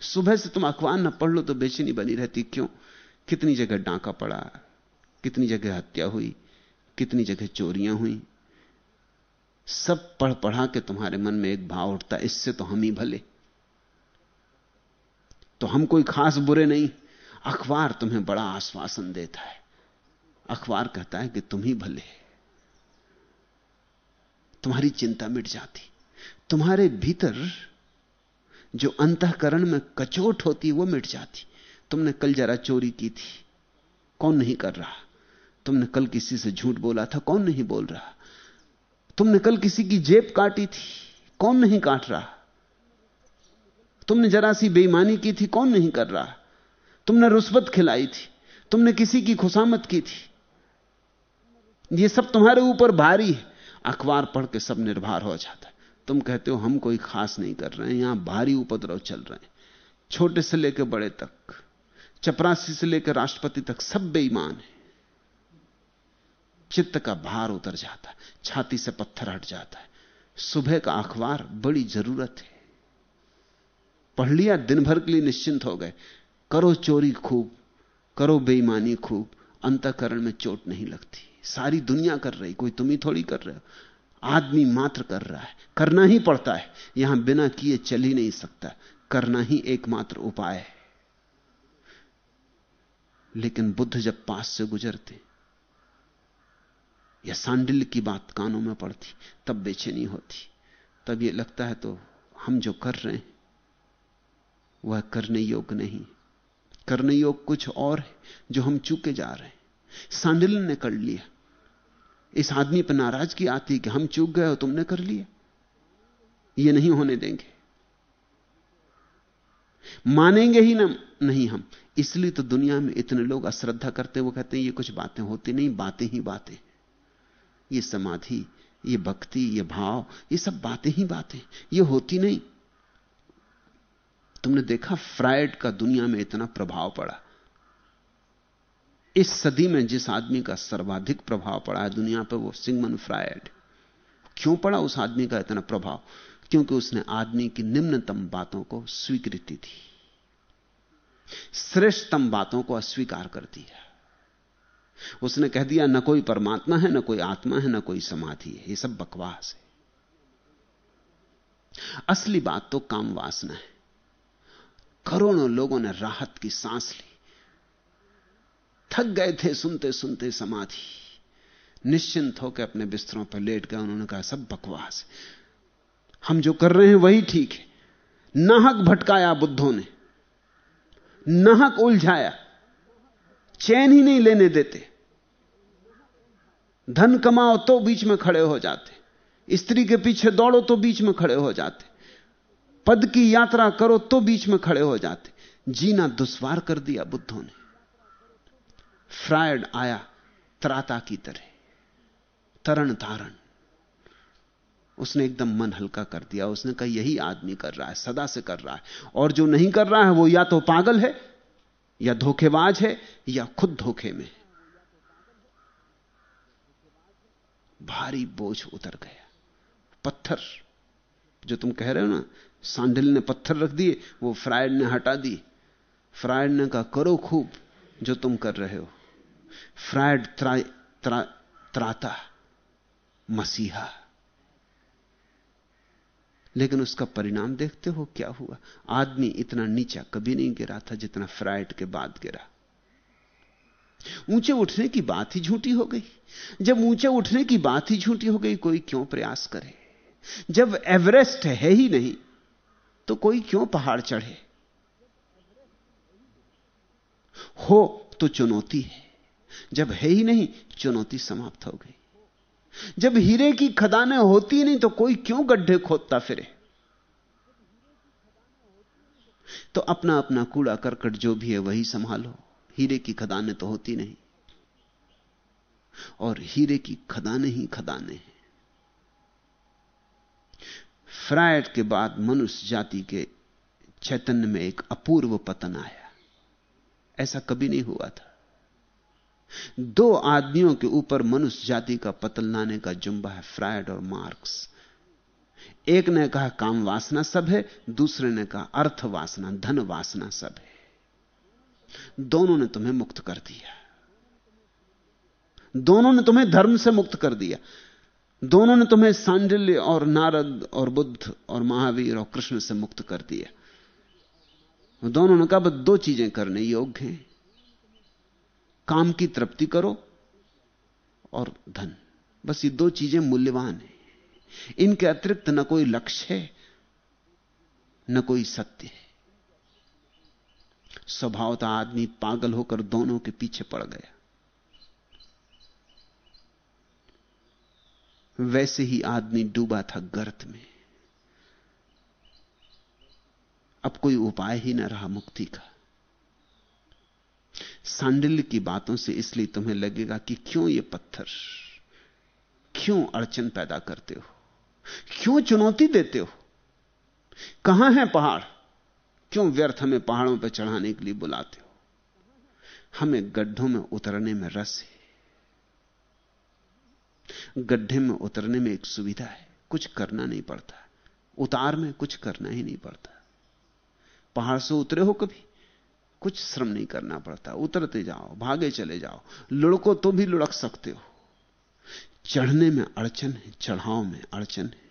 सुबह से तुम अखबार ना पढ़ लो तो बेचैनी बनी रहती। क्यों? कितनी जगह डांका पड़ा, कितनी जगह हत्या हुई, कितनी जगह चोरियाँ हुई। सब पढ़ पढ़ा के तुम्हारे मन में एक भाव उठता, इससे तो हम ही भले। तो हम कोई खास बुरे नहीं। अखबार तुम्हें बड़ा आश्वासन देता है। अखबार कहता है कि तुम ही भले तुम्हारी चिंता मिट जाती। तुम्हारे भीतर जो अंतकरण में कचोट होती, वो मिट जाती। तुमने कल जरा चोरी की थी। कौन नहीं कर रहा? तुमने कल किसी से झूठ बोला था, कौन नहीं बोल रहा? तुमने कल किसी की जेब काटी थी, कौन नहीं काट रहा? तुमने जरा सी बेईमानी की थी, कौन नहीं कर रहा? तुमने रुस्बत खिलाई थी, तुमने किसी की खुशामत की थी। ये सब तुम्हारे ऊपर भारी है। अखबार पढ़ के सब निर्भर हो जाता है। तुम कहते हो, हम कोई खास नहीं कर रहे हैं, यहाँ भारी उपद्रव चल रहे हैं। छोटे से लेकर बड़े तक, चपरासी से लेकर राष्ट्रपति तक सब बेईमान है। चित्त का भार उतर जाता है, छाती से पत्थर हट जाता है। सुबह का अखबार, बड़ी ज़रूरत है। पढ़ लिया, दिन भर के लिए निश्चिंत हो गए। करो चोरी खूब, करो बेईमानी खूब, अंतकरण में चोट नहीं लगती। सारी दुनिया कर रही, कोई तुम ही थोड़ी कर रहे हो। आदमी मात्र कर रहा है, करना ही पड़ता है। यहाँ बिना किए चल ही नहीं सकता। करना ही एकमात्र उपाय है। लेकिन बुद्ध जब पास से गुजरते, या सांडिल्य की बात कानों में पड़ती, तब बेचैनी होती। तब यह लगता है तो हम जो कर रहे हैं, वह करने योग्य नहीं। करने योग्य कुछ और है, जो हम चूके जा रहे हैं। सांडिल ने कर लिया। इस आदमी पर नाराज़गी आती कि हम चूक गए हो तुमने कर लिया। ये नहीं होने देंगे। मानेंगे ही ना नहीं हम। इसलिए तो दुनिया में इतने लोग अश्रद्धा करते हैं, वो कहते हैं, ये कुछ बातें होती नहीं, बातें ही बातें। ये समाधि, ये भक्ति, ये भाव, ये सब बातें ही बातें। ये होती नहीं। तुमने देखा, फ्राइड का दुनिया में इतना प्रभाव पड़ा। इस सदी में जिस आदमी का सर्वाधिक प्रभाव पड़ा है दुनिया पर वो सिंगमन फ्रायड। क्यों पड़ा उस आदमी का इतना प्रभाव? क्योंकि उसने आदमी की निम्नतम बातों को स्वीकृति दी। श्रेष्ठतम बातों को अस्वीकार कर दिया। उसने कह दिया, न कोई परमात्मा है, न कोई आत्मा है, न कोई समाधि है। ये सब बकवास है। असली बात तो काम वासना है। करोड़ों लोगों ने राहत की सांस ली। थक गए थे, सुनते सुनते समाधि। निश्चिंत होकर अपने बिस्तरों पर लेट गए, उन्होंने कहा, सब बकवास हम जो कर रहे हैं, वही ठीक है। नाहक भटकाया बुद्धों ने। नाहक उलझाया। चैन ही नहीं लेने देते। धन कमाओ तो बीच में खड़े हो जाते। स्त्री के पीछे दौड़ो तो बीच में खड़े हो जाते। पद की यात्रा करो तो बीच में खड़े हो जाते। जीना दुश्वार कर दिया बुद्धों ने। फ्रायड आया, त्राता की तरह। तरण तारण। उसने एकदम मन हल्का कर दिया। उसने कहा, यही आदमी कर रहा है, सदा से कर रहा है। और जो नहीं कर रहा है, वो या तो पागल है, या धोखेबाज है, या खुद धोखे में भारी बोझ उतर गया। पत्थर, जो तुम कह रहे हो ना, सांडिल ने पत्थर रख दिए, वो फ्रायड ने हटा दी फ्रायड ने कहा, करो खूब। जो तुम कर रहे हो। फ्रायड त्रा, त्रा, त्राता मसीहा। लेकिन उसका परिणाम देखते हो क्या हुआ? आदमी इतना नीचा कभी नहीं गिरा था जितना फ्राइड के बाद गिरा। ऊँचे उठने की बात ही झूठी हो गई। जब ऊँचे उठने की बात ही झूठी हो गई कोई क्यों प्रयास करे? जब एवरेस्ट है ही नहीं तो कोई क्यों पहाड़ चढ़े? हो तो चुनौती है। जब है ही नहीं, चुनौती समाप्त हो गई। जब हीरे की खदानें होती नहीं तो कोई क्यों गड्ढे खोदता फिरे? तो अपना अपना कूड़ा करकट जो भी है, वही संभालो। हीरे की खदानें तो होती नहीं। और हीरे की खदानें ही खदानें हैं। फ्रायड के बाद मनुष्य जाति के चैतन्य में एक अपूर्व पतन आया। ऐसा कभी नहीं हुआ था। दो आदमियों के ऊपर मनुष्य जाति का पतन लाने का जुम्बा है फ्रायड और मार्क्स। एक ने कहा, काम वासना सब है, दूसरे ने कहा, अर्थ वासना, धन वासना सब है। दोनों ने तुम्हें मुक्त कर दिया। दोनों ने तुम्हें धर्म से मुक्त कर दिया। दोनों ने तुम्हें सांडिल्य और नारद और बुद्ध और महावीर और कृष्ण से मुक्त कर दिया। दोनों ने कहा, बस दो चीज़ें करने योग्य हैं। काम की तृप्ति करो और धन। बस ये दो चीज़ें मूल्यवान हैं। इनके अतिरिक्त न कोई लक्ष्य है, न कोई सत्य है। स्वभावता आदमी पागल होकर दोनों के पीछे पड़ गया। वैसे ही आदमी डूबा था गर्त में। अब कोई उपाय ही न रहा मुक्ति का। सांडिल्य की बातों से इसलिए तुम्हें लगेगा कि क्यों ये पत्थर? क्यों अड़चन पैदा करते हो? क्यों चुनौती देते हो? कहाँ है पहाड़? क्यों व्यर्थ हमें पहाड़ों पर चढ़ाने के लिए बुलाते हो? हमें गड्ढों में उतरने में रस है। गड्ढे में उतरने में एक सुविधा है। कुछ करना नहीं पड़ता। उतार में कुछ करना ही नहीं पड़ता। पहाड़ से उतरे हो कभी? कुछ श्रम नहीं करना पड़ता। उतरते जाओ, भागे चले जाओ। लुढ़को तो भी लुढ़क सकते हो। चढ़ने में अड़चन है, चढ़ाव में अड़चन है।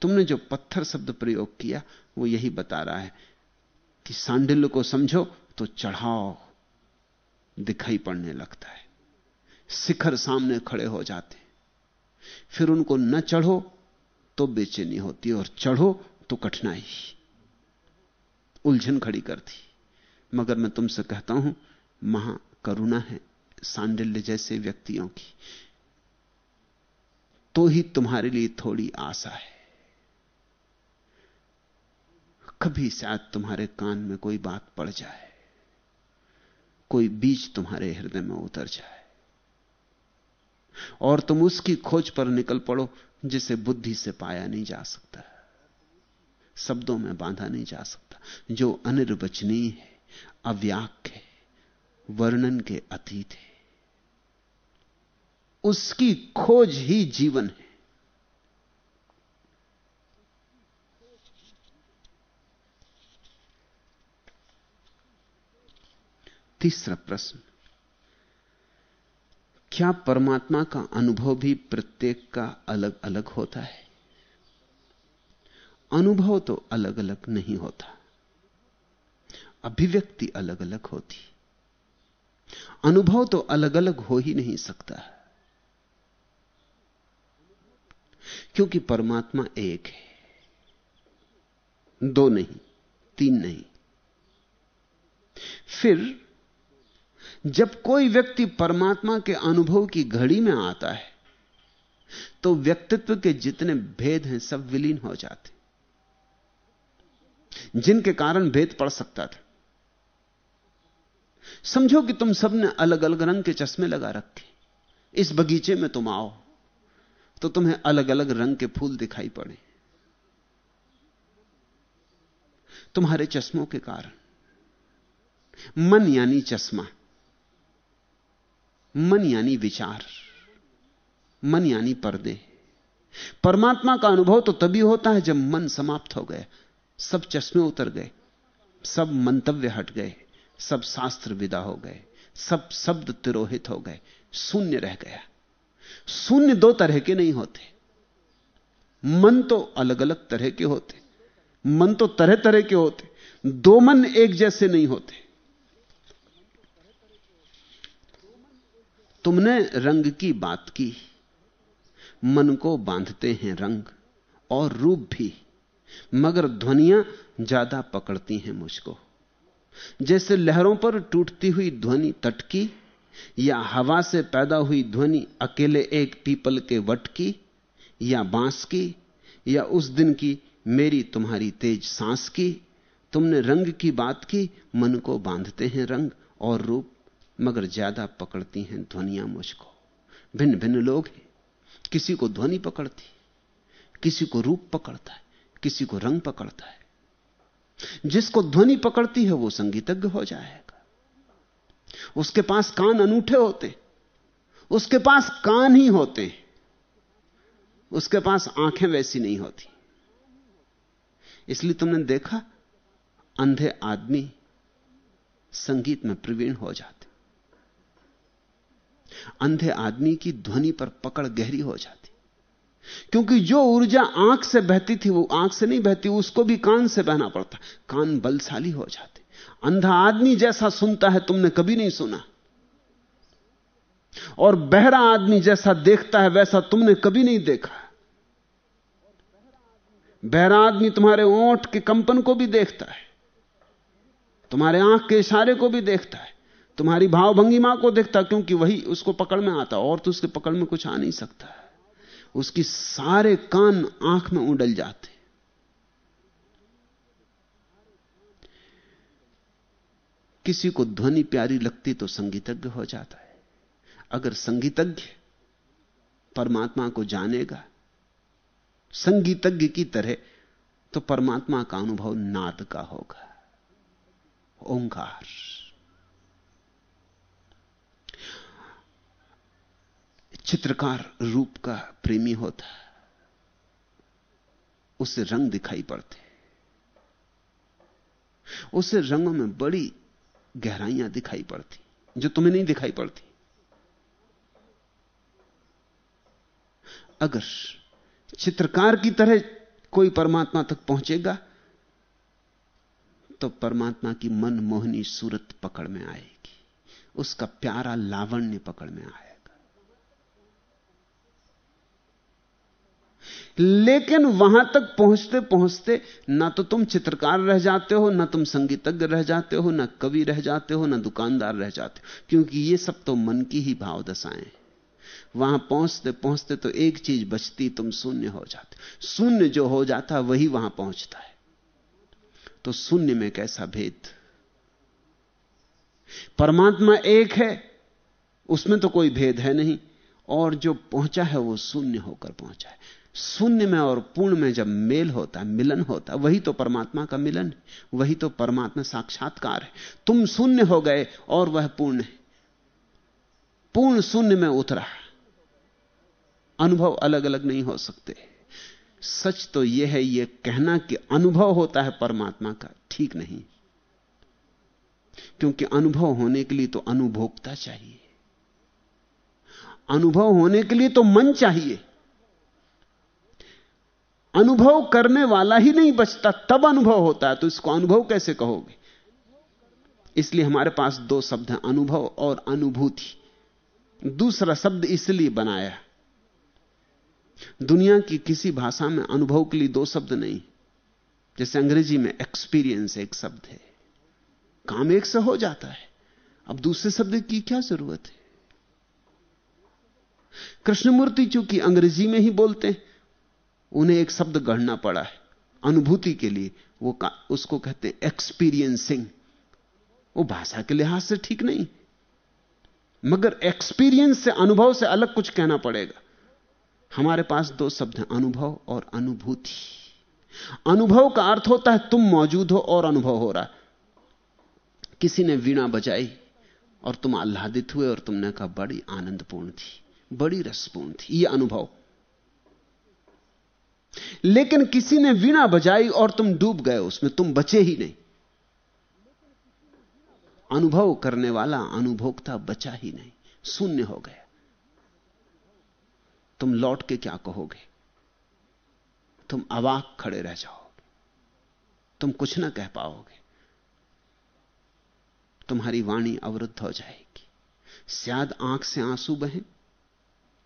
तुमने जो पत्थर शब्द प्रयोग किया, वो यही बता रहा है कि सांडिल्य को समझो तो चढ़ाव दिखाई पड़ने लगता है। शिखर सामने खड़े हो जाते फिर उनको न चढ़ो तो बेचैनी होती और चढ़ो तो कठिनाई उलझन खड़ी करती मगर मैं तुमसे कहता हूँ महाकरुणा है सांडिल्य जैसे व्यक्तियों की। तो ही तुम्हारे लिए थोड़ी आशा है। कभी शायद तुम्हारे कान में कोई बात पड़ जाए। कोई बीज तुम्हारे हृदय में उतर जाए। और तुम उसकी खोज पर निकल पड़ो जिसे बुद्धि से पाया नहीं जा सकता। शब्दों में बांधा नहीं जा सकता। जो अनिर्वचनीय है अव्याख्य है, वर्णन के अतीत है, उसकी खोज ही जीवन है। तीसरा प्रश्न, क्या परमात्मा का अनुभव भी प्रत्येक का अलग अलग होता है? अनुभव तो अलग अलग नहीं होता। अभिव्यक्ति अलग अलग होती। अनुभव तो अलग अलग हो ही नहीं सकता। क्योंकि परमात्मा एक है। दो नहीं, तीन नहीं। फिर, जब कोई व्यक्ति परमात्मा के अनुभव की घड़ी में आता है तो व्यक्तित्व के जितने भेद हैं सब विलीन हो जाते जिनके कारण भेद पड़ सकता था। समझो कि तुम सबने अलग अलग रंग के चश्मे लगा रखे। इस बगीचे में तुम आओ तो तुम्हें अलग अलग रंग के फूल दिखाई पड़े। तुम्हारे चश्मों के कारण। मन यानी चश्मा। मन यानी विचार। मन यानी पर्दे। परमात्मा का अनुभव तो तभी होता है जब मन समाप्त हो गए सब चश्मे उतर गए, सब मंतव्य हट गए, सब शास्त्र विदा हो गए, सब शब्द तिरोहित हो गए, शून्य रह गया। शून्य दो तरह के नहीं होते। मन तो अलग अलग तरह के होते, मन तो तरह तरह के होते, दो मन एक जैसे नहीं होते। तुमने रंग की बात की, मन को बांधते हैं रंग और रूप भी। मगर ध्वनियाँ ज़्यादा पकड़ती हैं मुझको। जैसे लहरों पर टूटती हुई ध्वनि तट की या हवा से पैदा हुई ध्वनि अकेले एक पीपल के वट की या बाँस की, या उस दिन की मेरी तुम्हारी तेज सांस की, तुमने रंग की बात की, मन को बांधते हैं रंग और रूप, मगर ज़्यादा पकड़ती हैं ध्वनियाँ मुझको। भिन्न भिन्न लोग हैं। किसी को ध्वनि पकड़ती, किसी को रूप पकड़ता है। किसी को रंग पकड़ता है। जिसको ध्वनि पकड़ती है, वो संगीतज्ञ हो जाएगा। उसके पास कान अनूठे होते, उसके पास कान ही होते, उसके पास आँखें वैसी नहीं होती। इसलिए तुमने देखा, अंधे आदमी संगीत में प्रवीण हो जाते। अंधे आदमी की ध्वनि पर पकड़ गहरी हो जाती। क्योंकि जो ऊर्जा आँख से बहती थी, वो आँख से नहीं बहती, उसको भी कान से बहना पड़ता। कान बलशाली हो जाते। अंधा आदमी जैसा सुनता है, तुमने कभी नहीं सुना। और बहरा आदमी जैसा देखता है, वैसा तुमने कभी नहीं देखा। बहरा आदमी तुम्हारे ओंठ के कंपन को भी देखता है। तुम्हारे आँख के इशारे को भी देखता है। तुम्हारी भावभंगिमा को देखता क्योंकि वही उसको पकड़ में आता और तो उसके पकड़ में कुछ आ नहीं सकता। उसकी सारे कान आँख में उडल जाते। किसी को ध्वनि प्यारी लगती तो संगीतज्ञ हो जाता है। अगर संगीतज्ञ परमात्मा को जानेगा, संगीतज्ञ की तरह तो परमात्मा का अनुभव नाद का होगा। ओंकार। चित्रकार रूप का प्रेमी होता उसे रंग दिखाई पड़ते उसे रंगों में बड़ी गहराइयाँ दिखाई पड़ती, जो तुम्हें नहीं दिखाई पड़ती। अगर चित्रकार की तरह कोई परमात्मा तक पहुंचेगा तो परमात्मा की मन मोहनी सूरत पकड़ में आएगी। उसका प्यारा लावण्य पकड़ में आएगा। लेकिन वहाँ तक पहुँचते पहुँचते ना तो तुम चित्रकार रह जाते हो, ना तुम संगीतज्ञ रह जाते हो, ना कवि रह जाते हो, ना दुकानदार रह जाते हो। क्योंकि ये सब तो मन की ही भाव दशाएँ वहाँ पहुँचते पहुँचते तो एक चीज़ बचती, तुम शून्य हो जाते शून्य जो हो जाता, वही वहाँ पहुँचता है। तो शून्य में कैसा भेद? परमात्मा एक है, उसमें तो कोई भेद है नहीं, और जो पहुँचा है वो शून्य होकर पहुँचा है। शून्य में और पूर्ण में जब मेल होता है मिलन होता है वही तो परमात्मा का मिलन है, वही तो परमात्मा साक्षात्कार है। तुम शून्य हो गए और वह पूर्ण है। पूर्ण शून्य में उतरा। अनुभव अलग अलग नहीं हो सकते। सच तो यह है, यह कहना कि अनुभव होता है परमात्मा का, ठीक नहीं। क्योंकि अनुभव होने के लिए तो अनुभोक्ता चाहिए। अनुभव होने के लिए तो मन चाहिए। अनुभव करने वाला ही नहीं बचता, तब अनुभव होता है। तो इसको अनुभव कैसे कहोगे? इसलिए हमारे पास दो शब्द हैं, अनुभव और अनुभूति। दूसरा शब्द इसलिए बनाया दुनिया की किसी भाषा में अनुभव के लिए दो शब्द नहीं। जैसे अंग्रेज़ी में एक्सपीरियंस एक शब्द है। काम एक से हो जाता है। अब दूसरे शब्द की क्या ज़रूरत है? कृष्णमूर्ति चूँकि अंग्रेज़ी में ही बोलते हैं उन्हें एक शब्द गढ़ना पड़ा है। अनुभूति के लिए वो उसको कहते हैं एक्सपीरियंसिंग वो भाषा के लिहाज से ठीक नहीं। मगर एक्सपीरियंस से, अनुभव से अलग कुछ कहना पड़ेगा। हमारे पास दो शब्द हैं, अनुभव और अनुभूति। अनुभव का अर्थ होता है तुम मौजूद हो और अनुभव हो रहा है। किसी ने वीणा बजाई और तुम आह्लादित हुए और तुमने कहा, बड़ी आनंदपूर्ण थी, बड़ी रसपूर्ण थी यह अनुभव। लेकिन किसी ने वीणा बजाई और तुम डूब गए उसमें, तुम बचे ही नहीं। अनुभव करने वाला अनुभोक्ता बचा ही नहीं, शून्य हो गया। तुम लौट के क्या कहोगे? तुम अवाक खड़े रह जाओगे तुम कुछ ना कह पाओगे। तुम्हारी वाणी अवरुद्ध हो जाएगी। शायद आँख से आँसू बहे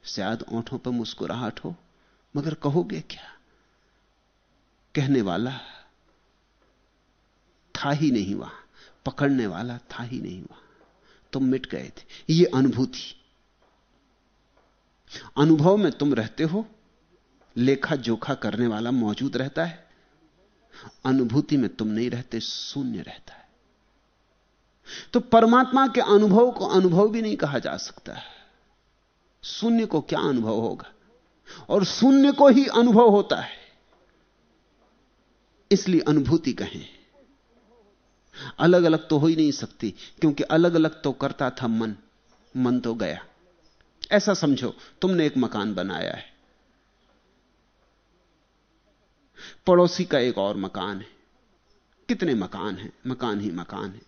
शायद ओंठों पर मुस्कुराहट हो, मगर कहोगे क्या? कहने वाला था ही नहीं वहाँ, पकड़ने वाला था ही नहीं वहाँ। तुम मिट गए थे। ये अनुभूति। अनुभव में तुम रहते हो, लेखा जोखा करने वाला मौजूद रहता है। अनुभूति में तुम नहीं रहते, शून्य रहता है। तो परमात्मा के अनुभव को अनुभव भी नहीं कहा जा सकता। है शून्य को क्या अनुभव होगा? और शून्य को ही अनुभव होता है। इसलिए अनुभूति कहें। अलग अलग तो हो ही नहीं सकती, क्योंकि अलग अलग तो करता था मन मन तो गया। ऐसा समझो, तुमने एक मकान बनाया है। पड़ोसी का एक और मकान है। कितने मकान हैं? मकान ही मकान है।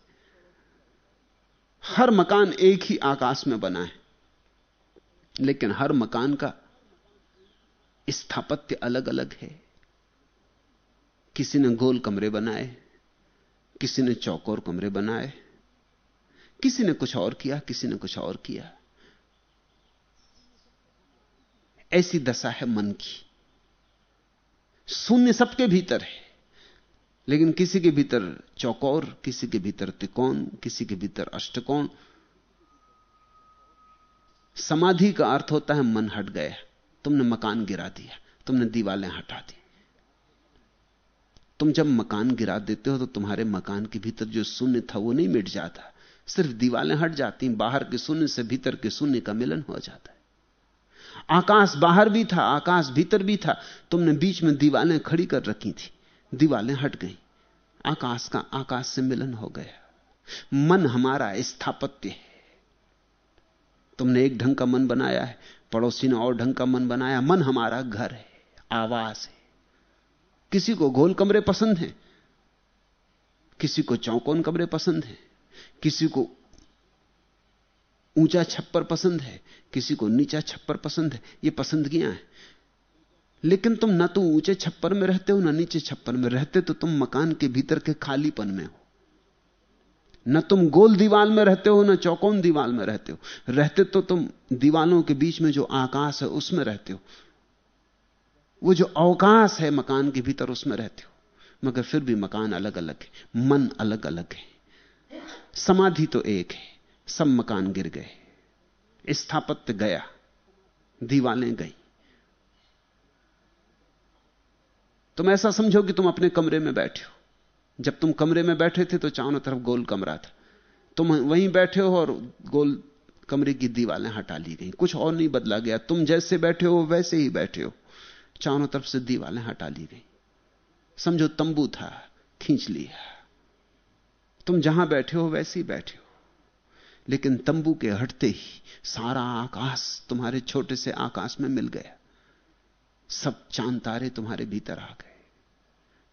हर मकान एक ही आकाश में बना है। लेकिन हर मकान का स्थापत्य अलग अलग है। किसी ने गोल कमरे बनाए, किसी ने चौकोर कमरे बनाए, किसी ने कुछ और किया, किसी ने कुछ और किया। ऐसी दशा है मन की। शून्य सबके भीतर है, लेकिन किसी के भीतर चौकोर किसी के भीतर त्रिकोण, किसी के भीतर अष्टकोण। समाधि का अर्थ होता है मन हट गया, तुमने मकान गिरा दिया, तुमने दीवालें हटा दी। तुम जब मकान गिरा देते हो तो तुम्हारे मकान के भीतर जो शून्य था वो नहीं मिट जाता। सिर्फ़ दीवालें हट जाती, बाहर के शून्य से भीतर के शून्य का मिलन हो जाता है। आकाश बाहर भी था, आकाश भीतर भी था। तुमने बीच में दीवालें खड़ी कर रखी थी, दीवालें हट गई। आकाश का आकाश से मिलन हो गया। मन हमारा स्थापत्य है। तुमने एक ढंग का मन बनाया है, पड़ोसी ने और ढंग का मन बनाया। मन हमारा घर है, आवास है। किसी को गोल कमरे पसंद हैं? किसी को चौकोन कमरे पसंद हैं? किसी को ऊँचा छप्पर पसंद है? किसी को नीचा छप्पर पसंद है? ये पसंदगियाँ हैं। लेकिन तुम ना तो ऊँचे छप्पर में रहते हो, ना नीचे छप्पर में रहते तो तुम मकान के भीतर के खालीपन में हो। न तुम गोल दीवाल में रहते हो, ना चौकोन दीवाल में रहते हो। रहते तो तुम दीवालों के बीच में जो आकाश है, उसमें रहते हो। वो जो अवकाश है मकान के भीतर उसमें रहते हो। मगर फिर भी मकान अलग अलग है, मन अलग अलग है। समाधि तो एक है, सब मकान गिर गए। स्थापत्य गया, दीवालें गई। तुम ऐसा समझो कि तुम अपने कमरे में बैठे हो। जब तुम कमरे में बैठे थे तो चारों तरफ़ गोल कमरा था। तुम वहीं बैठे हो और गोल कमरे की दीवालें हटा ली गई। कुछ और नहीं बदला गया। तुम जैसे बैठे हो, वैसे ही बैठे हो। चारों तरफ़ से दीवालें हटा ली गई। समझो तंबू था, खींच लिया। तुम जहाँ बैठे हो वैसे ही बैठे हो। लेकिन तंबू के हटते ही सारा आकाश तुम्हारे छोटे से आकाश में मिल गया। सब चाँद तारे तुम्हारे भीतर आ गए।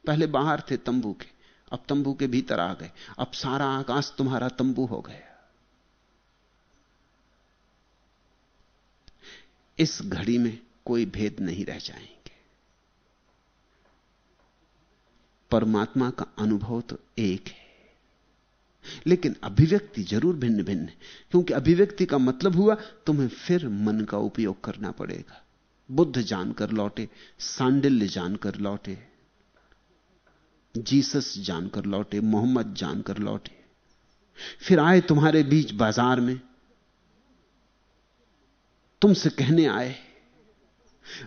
पहले बाहर थे तंबू के, अब तंबू के भीतर आ गए। अब सारा आकाश तुम्हारा तंबू हो गया। इस घड़ी में कोई भेद नहीं रह जाएँगे। परमात्मा का अनुभव तो एक है। लेकिन अभिव्यक्ति ज़रूर भिन्न भिन्न है। क्योंकि अभिव्यक्ति का मतलब हुआ, तुम्हें फिर मन का उपयोग करना पड़ेगा। बुद्ध जानकर लौटे, सांडिल्य जानकर लौटे, जीसस जानकर लौटे, मोहम्मद जानकर लौटे। फिर आए तुम्हारे बीच बाज़ार में। तुमसे कहने आए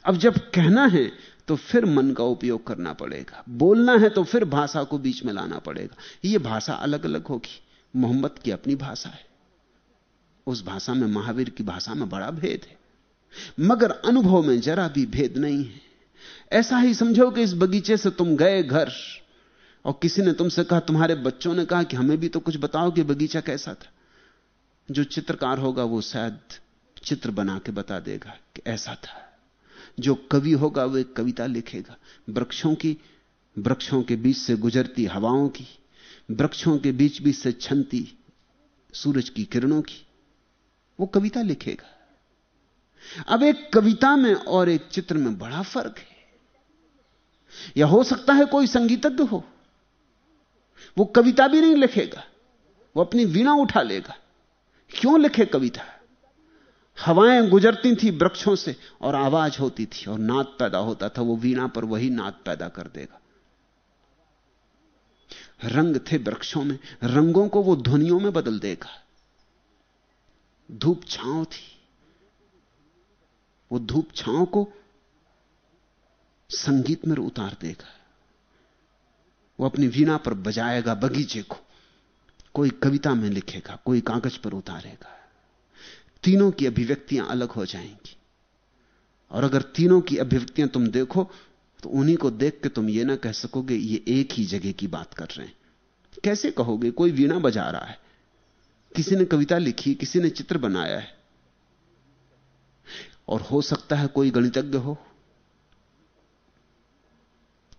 अब जब कहना है तो फिर मन का उपयोग करना पड़ेगा। बोलना है तो फिर भाषा को बीच में लाना पड़ेगा। यह भाषा अलग अलग होगी। मोहम्मद की अपनी भाषा है। उस भाषा में, महावीर की भाषा में बड़ा भेद है। मगर अनुभव में जरा भी भेद नहीं है। ऐसा ही समझो कि इस बगीचे से तुम गए घर, और किसी ने तुमसे कहा, तुम्हारे बच्चों ने कहा कि हमें भी तो कुछ बताओ कि बगीचा कैसा था। जो चित्रकार होगा, वो शायद चित्र बना के बता देगा कि ऐसा था। जो कवि होगा वह कविता लिखेगा। वृक्षों की, वृक्षों के बीच से गुजरती हवाओं की, वृक्षों के बीच बीच से छनती सूरज की किरणों की, वो कविता लिखेगा। अब एक कविता में और एक चित्र में बड़ा फ़र्क है। या हो सकता है कोई संगीतज्ञ हो, वो कविता भी नहीं लिखेगा, वो अपनी वीणा उठा लेगा। क्यों लिखे कविता? हवाएँ गुजरती थी वृक्षों से और आवाज़ होती थी और नाद पैदा होता था, वो वीणा पर वही नाद पैदा कर देगा। रंग थे वृक्षों में, रंगों को वो ध्वनियों में बदल देगा। धूप छांव थी। वो धूप छांव को संगीत में उतार देगा। वो अपनी वीणा पर बजाएगा, बगीचे को। कोई कविता में लिखेगा, कोई कागज़ पर उतारेगा। तीनों की अभिव्यक्तियाँ अलग हो जाएँगी। और अगर तीनों की अभिव्यक्तियाँ तुम देखो तो उन्हीं को देख के तुम ये ना कह सकोगे, ये एक ही जगह की बात कर रहे हैं। कैसे कहोगे? कोई वीणा बजा रहा है। किसी ने कविता लिखी, किसी ने चित्र बनाया है। और हो सकता है कोई गणितज्ञ हो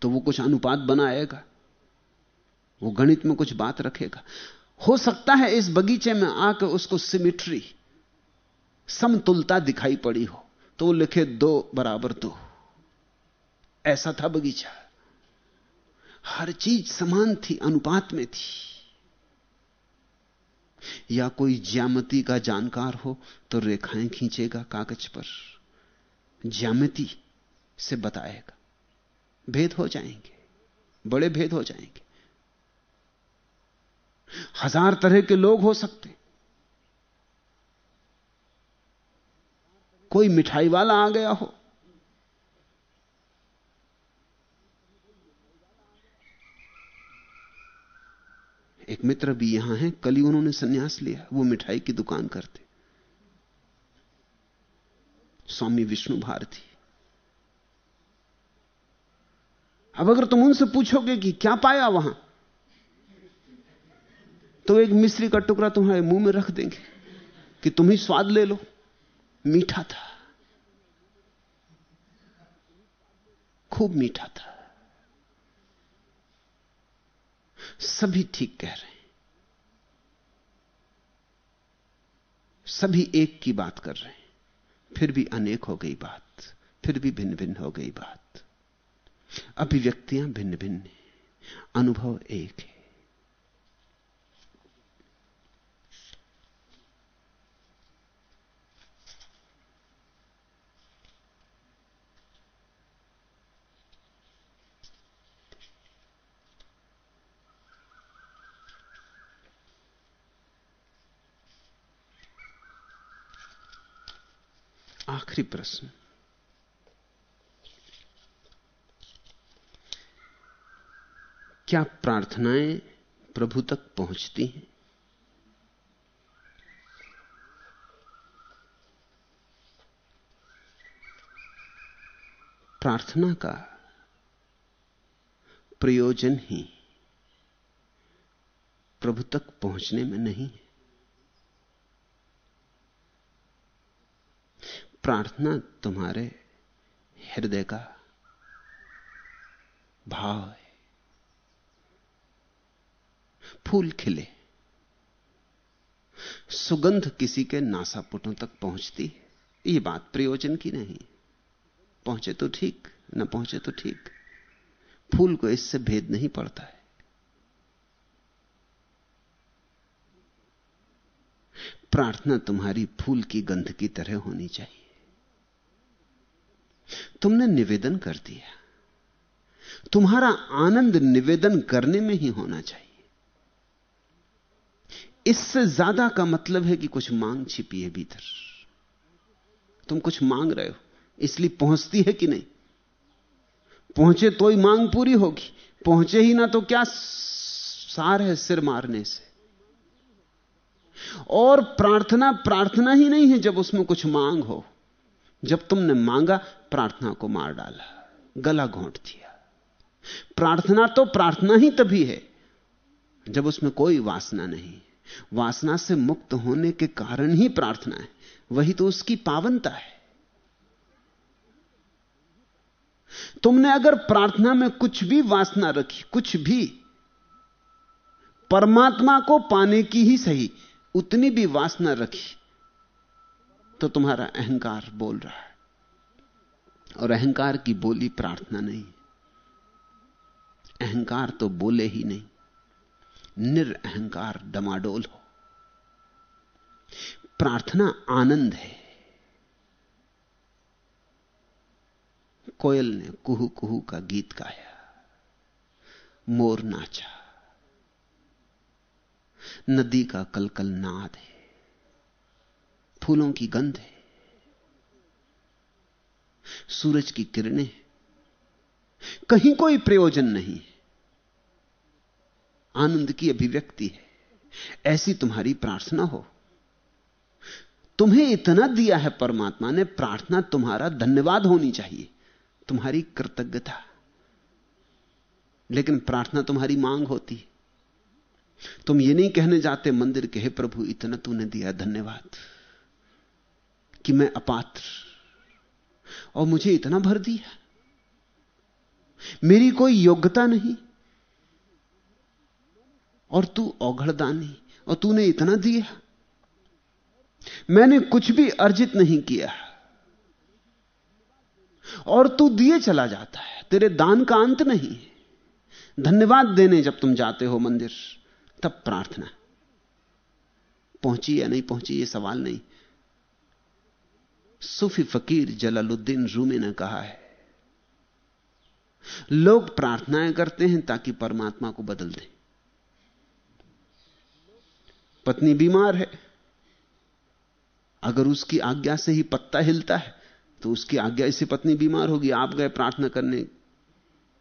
तो वो कुछ अनुपात बनाएगा। वो गणित में कुछ बात रखेगा। हो सकता है इस बगीचे में आकर उसको सिमिट्री समतुलता दिखाई पड़ी हो तो लिखे दो बराबर दो। ऐसा था बगीचा। हर चीज़ समान थी, अनुपात में थी। या कोई ज्यामति का जानकार हो तो रेखाएँ खींचेगा कागज़ पर। ज्यामिति से बताएगा। भेद हो जाएँगे, बड़े भेद हो जाएँगे। हज़ार तरह के लोग हो सकते। कोई मिठाई वाला आ गया हो। एक मित्र भी यहाँ है, कल ही उन्होंने सन्यास लिया, वो मिठाई की दुकान करते। स्वामी विष्णु भारती। अब अगर तुम उनसे पूछोगे कि क्या पाया वहाँ तो एक मिश्री का टुकड़ा तुम्हारे मुँह में रख देंगे कि तुम ही स्वाद ले लो। मीठा था। खूब मीठा था। सभी ठीक कह रहे हैं। सभी एक की बात कर रहे हैं। फिर भी अनेक हो गई बात। फिर भी भिन्न भिन्न हो गई बात। अभिव्यक्तियाँ भिन्न भिन्न अनुभव एक है। आखिरी प्रश्न क्या प्रार्थनाएँ प्रभु तक पहुँचती हैं? प्रार्थना का प्रयोजन ही प्रभु तक पहुँचने में नहीं है। प्रार्थना तुम्हारे हृदय का भाव है। फूल खिले। सुगंध किसी के नासापुटों तक पहुँचती ये बात प्रयोजन की नहीं। पहुँचे तो ठीक, न पहुँचे तो ठीक। फूल को इससे भेद नहीं पड़ता है। प्रार्थना तुम्हारी फूल की गंध की तरह होनी चाहिए। तुमने निवेदन कर दिया। तुम्हारा आनंद निवेदन करने में ही होना चाहिए। इससे ज़्यादा का मतलब है कि कुछ मांग छिपी है भीतर। तुम कुछ मांग रहे हो, इसलिए पहुँचती है कि नहीं? पहुँचे तो ही मांग पूरी होगी, पहुँचे ही ना तो क्या सार है सिर मारने से? और प्रार्थना प्रार्थना ही नहीं है जब उसमें कुछ मांग हो। जब तुमने मांगा प्रार्थना को मार डाला, गला घोंट दिया। प्रार्थना तो प्रार्थना ही तभी है, जब उसमें कोई वासना नहीं। वासना से मुक्त होने के कारण ही प्रार्थना है, वही तो उसकी पावनता है। तुमने अगर प्रार्थना में कुछ भी वासना रखी, कुछ भी, परमात्मा को पाने की ही सही, उतनी भी वासना रखी तो तुम्हारा अहंकार बोल रहा है। और अहंकार की बोली प्रार्थना नहीं। अहंकार तो बोले ही नहीं। निरअहकार डमाडोल हो। प्रार्थना आनंद है। कोयल ने कुहू कुहू का गीत गाया। मोर नाचा। नदी का कलकल नाद है। फूलों की गंध है। सूरज की किरणें कहीं कोई प्रयोजन नहीं आनंद की अभिव्यक्ति है। ऐसी तुम्हारी प्रार्थना हो। तुम्हें इतना दिया है परमात्मा ने, प्रार्थना तुम्हारा धन्यवाद होनी चाहिए। तुम्हारी कृतज्ञता। लेकिन प्रार्थना तुम्हारी मांग होती तुम ये नहीं कहने जाते, मंदिर के हे प्रभु, इतना तूने दिया धन्यवाद कि मैं अपात्र और मुझे इतना भर दिया मेरी कोई योग्यता नहीं। और तू औघड़दानी, और तूने इतना दिया मैंने कुछ भी अर्जित नहीं किया और तू दिए चला जाता है। तेरे दान का अंत नहीं धन्यवाद देने जब तुम जाते हो मंदिर, तब प्रार्थना। पहुँची या नहीं पहुँची, ये सवाल नहीं। सूफी फकीर जलालुद्दीन रूमी ने कहा है, लोग प्रार्थनाएँ करते हैं ताकि परमात्मा को बदल दें। पत्नी बीमार है, अगर उसकी आज्ञा से ही पत्ता हिलता है तो उसकी आज्ञा से पत्नी बीमार होगी। आप गए प्रार्थना करने,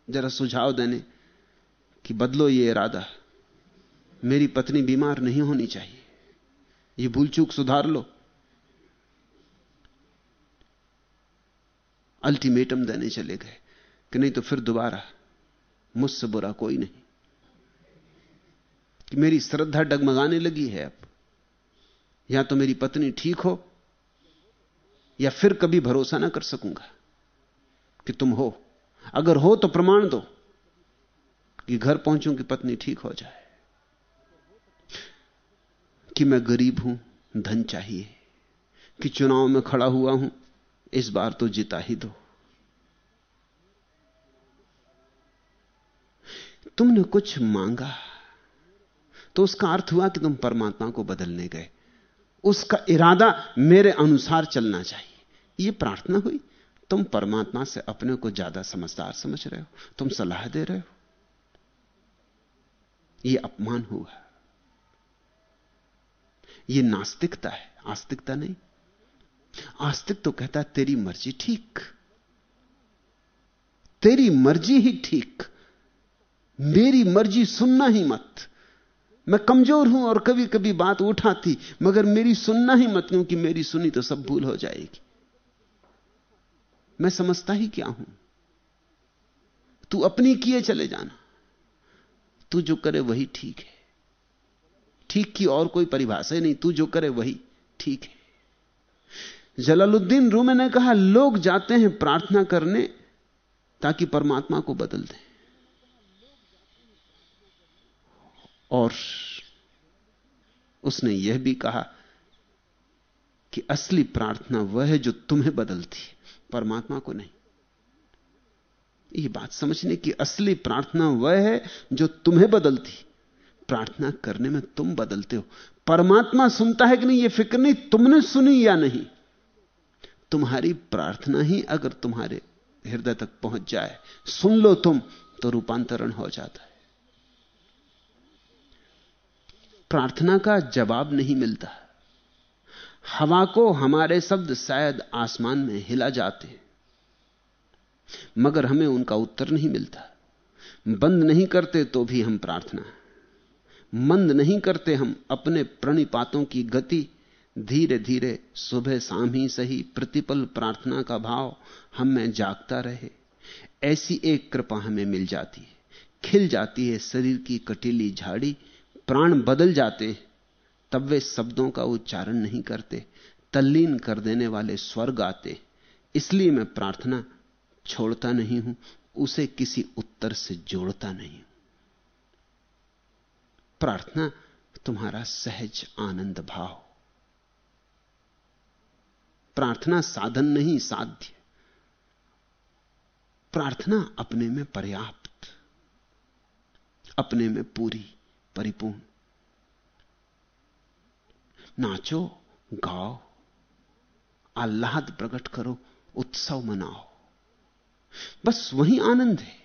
जरा सुझाव देने कि बदलो ये इरादा, मेरी पत्नी बीमार नहीं होनी चाहिए, ये भूल चूक सुधार लो। अल्टीमेटम देने चले गए कि नहीं तो फिर दोबारा मुझसे बुरा कोई नहीं। कि मेरी श्रद्धा डगमगाने लगी है अब। या तो मेरी पत्नी ठीक हो, या फिर कभी भरोसा ना कर सकूँगा कि तुम हो। अगर हो तो प्रमाण दो कि घर पहुंचूं कि पत्नी ठीक हो जाए। कि मैं गरीब हूँ, धन चाहिए। कि चुनाव में खड़ा हुआ हूँ इस बार तो जिता ही दो। तुमने कुछ मांगा तो उसका अर्थ हुआ कि तुम परमात्मा को बदलने गए। उसका इरादा मेरे अनुसार चलना चाहिए। यह प्रार्थना हुई। तुम परमात्मा से अपने को ज़्यादा समझदार समझ रहे हो। तुम सलाह दे रहे हो। यह अपमान हुआ। यह नास्तिकता है। आस्तिकता नहीं। आस्तिक तो कहता तेरी मर्ज़ी ठीक। तेरी मर्ज़ी ही ठीक। मेरी मर्ज़ी सुनना ही मत। मैं कमज़ोर हूँ और कभी कभी बात उठाती, मगर मेरी सुनना ही मत, क्योंकि मेरी सुनी तो सब भूल हो जाएगी। मैं समझता ही क्या हूँ? तू अपनी किए चले जाना। तू जो करे वही ठीक है। ठीक की और कोई परिभाषा नहीं, तू जो करे वही ठीक है। जलालुद्दीन रूमे ने कहा, लोग जाते हैं प्रार्थना करने ताकि परमात्मा को बदल दें। और उसने यह भी कहा कि असली प्रार्थना वह है जो तुम्हें बदलती है, परमात्मा को नहीं। यह बात समझने की असली प्रार्थना वह है जो तुम्हें बदलती प्रार्थना करने में तुम बदलते हो। परमात्मा सुनता है कि नहीं यह फ़िक्र नहीं, तुमने सुनी या नहीं? तुम्हारी प्रार्थना ही अगर तुम्हारे हृदय तक पहुँच जाए, सुन लो तुम तो रूपांतरण हो जाता है। प्रार्थना का जवाब नहीं मिलता। हवा को हमारे शब्द शायद आसमान में हिला जाते मगर हमें उनका उत्तर नहीं मिलता। बंद नहीं करते तो भी हम प्रार्थना, मंद नहीं करते हम अपने प्रणिपातों की गति धीरे धीरे सुबह शाम ही सही प्रतिपल प्रार्थना का भाव हम में जागता रहे। ऐसी एक कृपा हमें मिल जाती है। खिल जाती है शरीर की कटीली झाड़ी, प्राण बदल जाते तब वे शब्दों का उच्चारण नहीं करते, तल्लीन कर देने वाले स्वर्ग आते इसलिए मैं प्रार्थना छोड़ता नहीं हूँ, उसे किसी उत्तर से जोड़ता नहीं प्रार्थना तुम्हारा सहज आनंद भाव। प्रार्थना साधन नहीं, साध्य। प्रार्थना अपने में पर्याप्त, अपने में पूरी, परिपूर्ण। नाचो, गाओ, आह्लाद प्रकट करो, उत्सव मनाओ। बस वही आनंद है।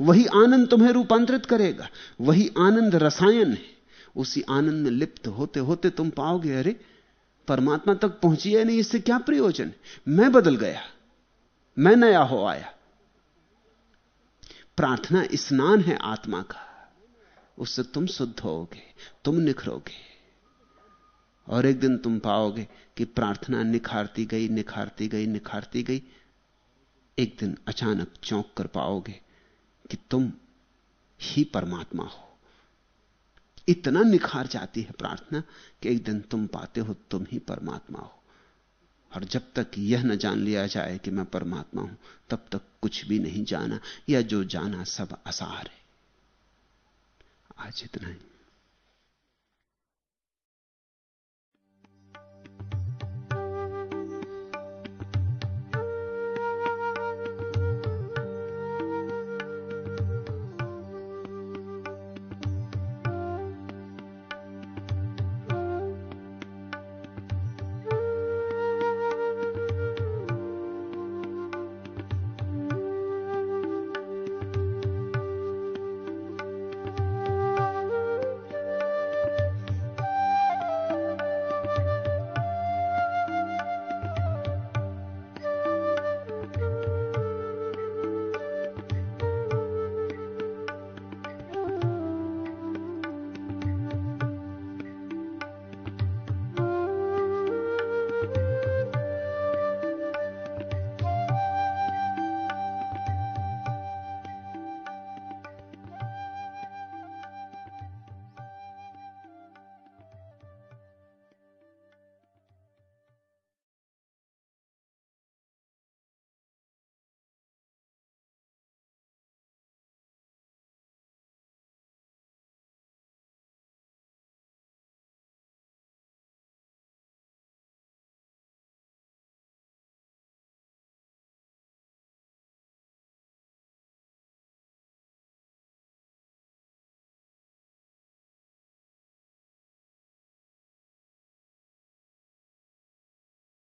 वही आनंद तुम्हें रूपांतरित करेगा। वही आनंद रसायन है। उसी आनंद में लिप्त होते होते तुम पाओगे, अरे परमात्मा तक पहुँची है नहीं, इससे क्या प्रयोजन? मैं बदल गया। मैं नया हो आया। प्रार्थना स्नान है आत्मा का। उससे तुम शुद्ध होगे, तुम निखरोगे। और एक दिन तुम पाओगे कि प्रार्थना निखारती गई निखारती गई निखारती गई। एक दिन अचानक चौंक कर पाओगे कि तुम ही परमात्मा हो। इतना निखार जाती है प्रार्थना कि एक दिन तुम पाते हो, तुम ही परमात्मा हो। और जब तक यह न जान लिया जाए कि मैं परमात्मा हूँ, तब तक कुछ भी नहीं जाना। या जो जाना सब आसार है। आज इतना ही।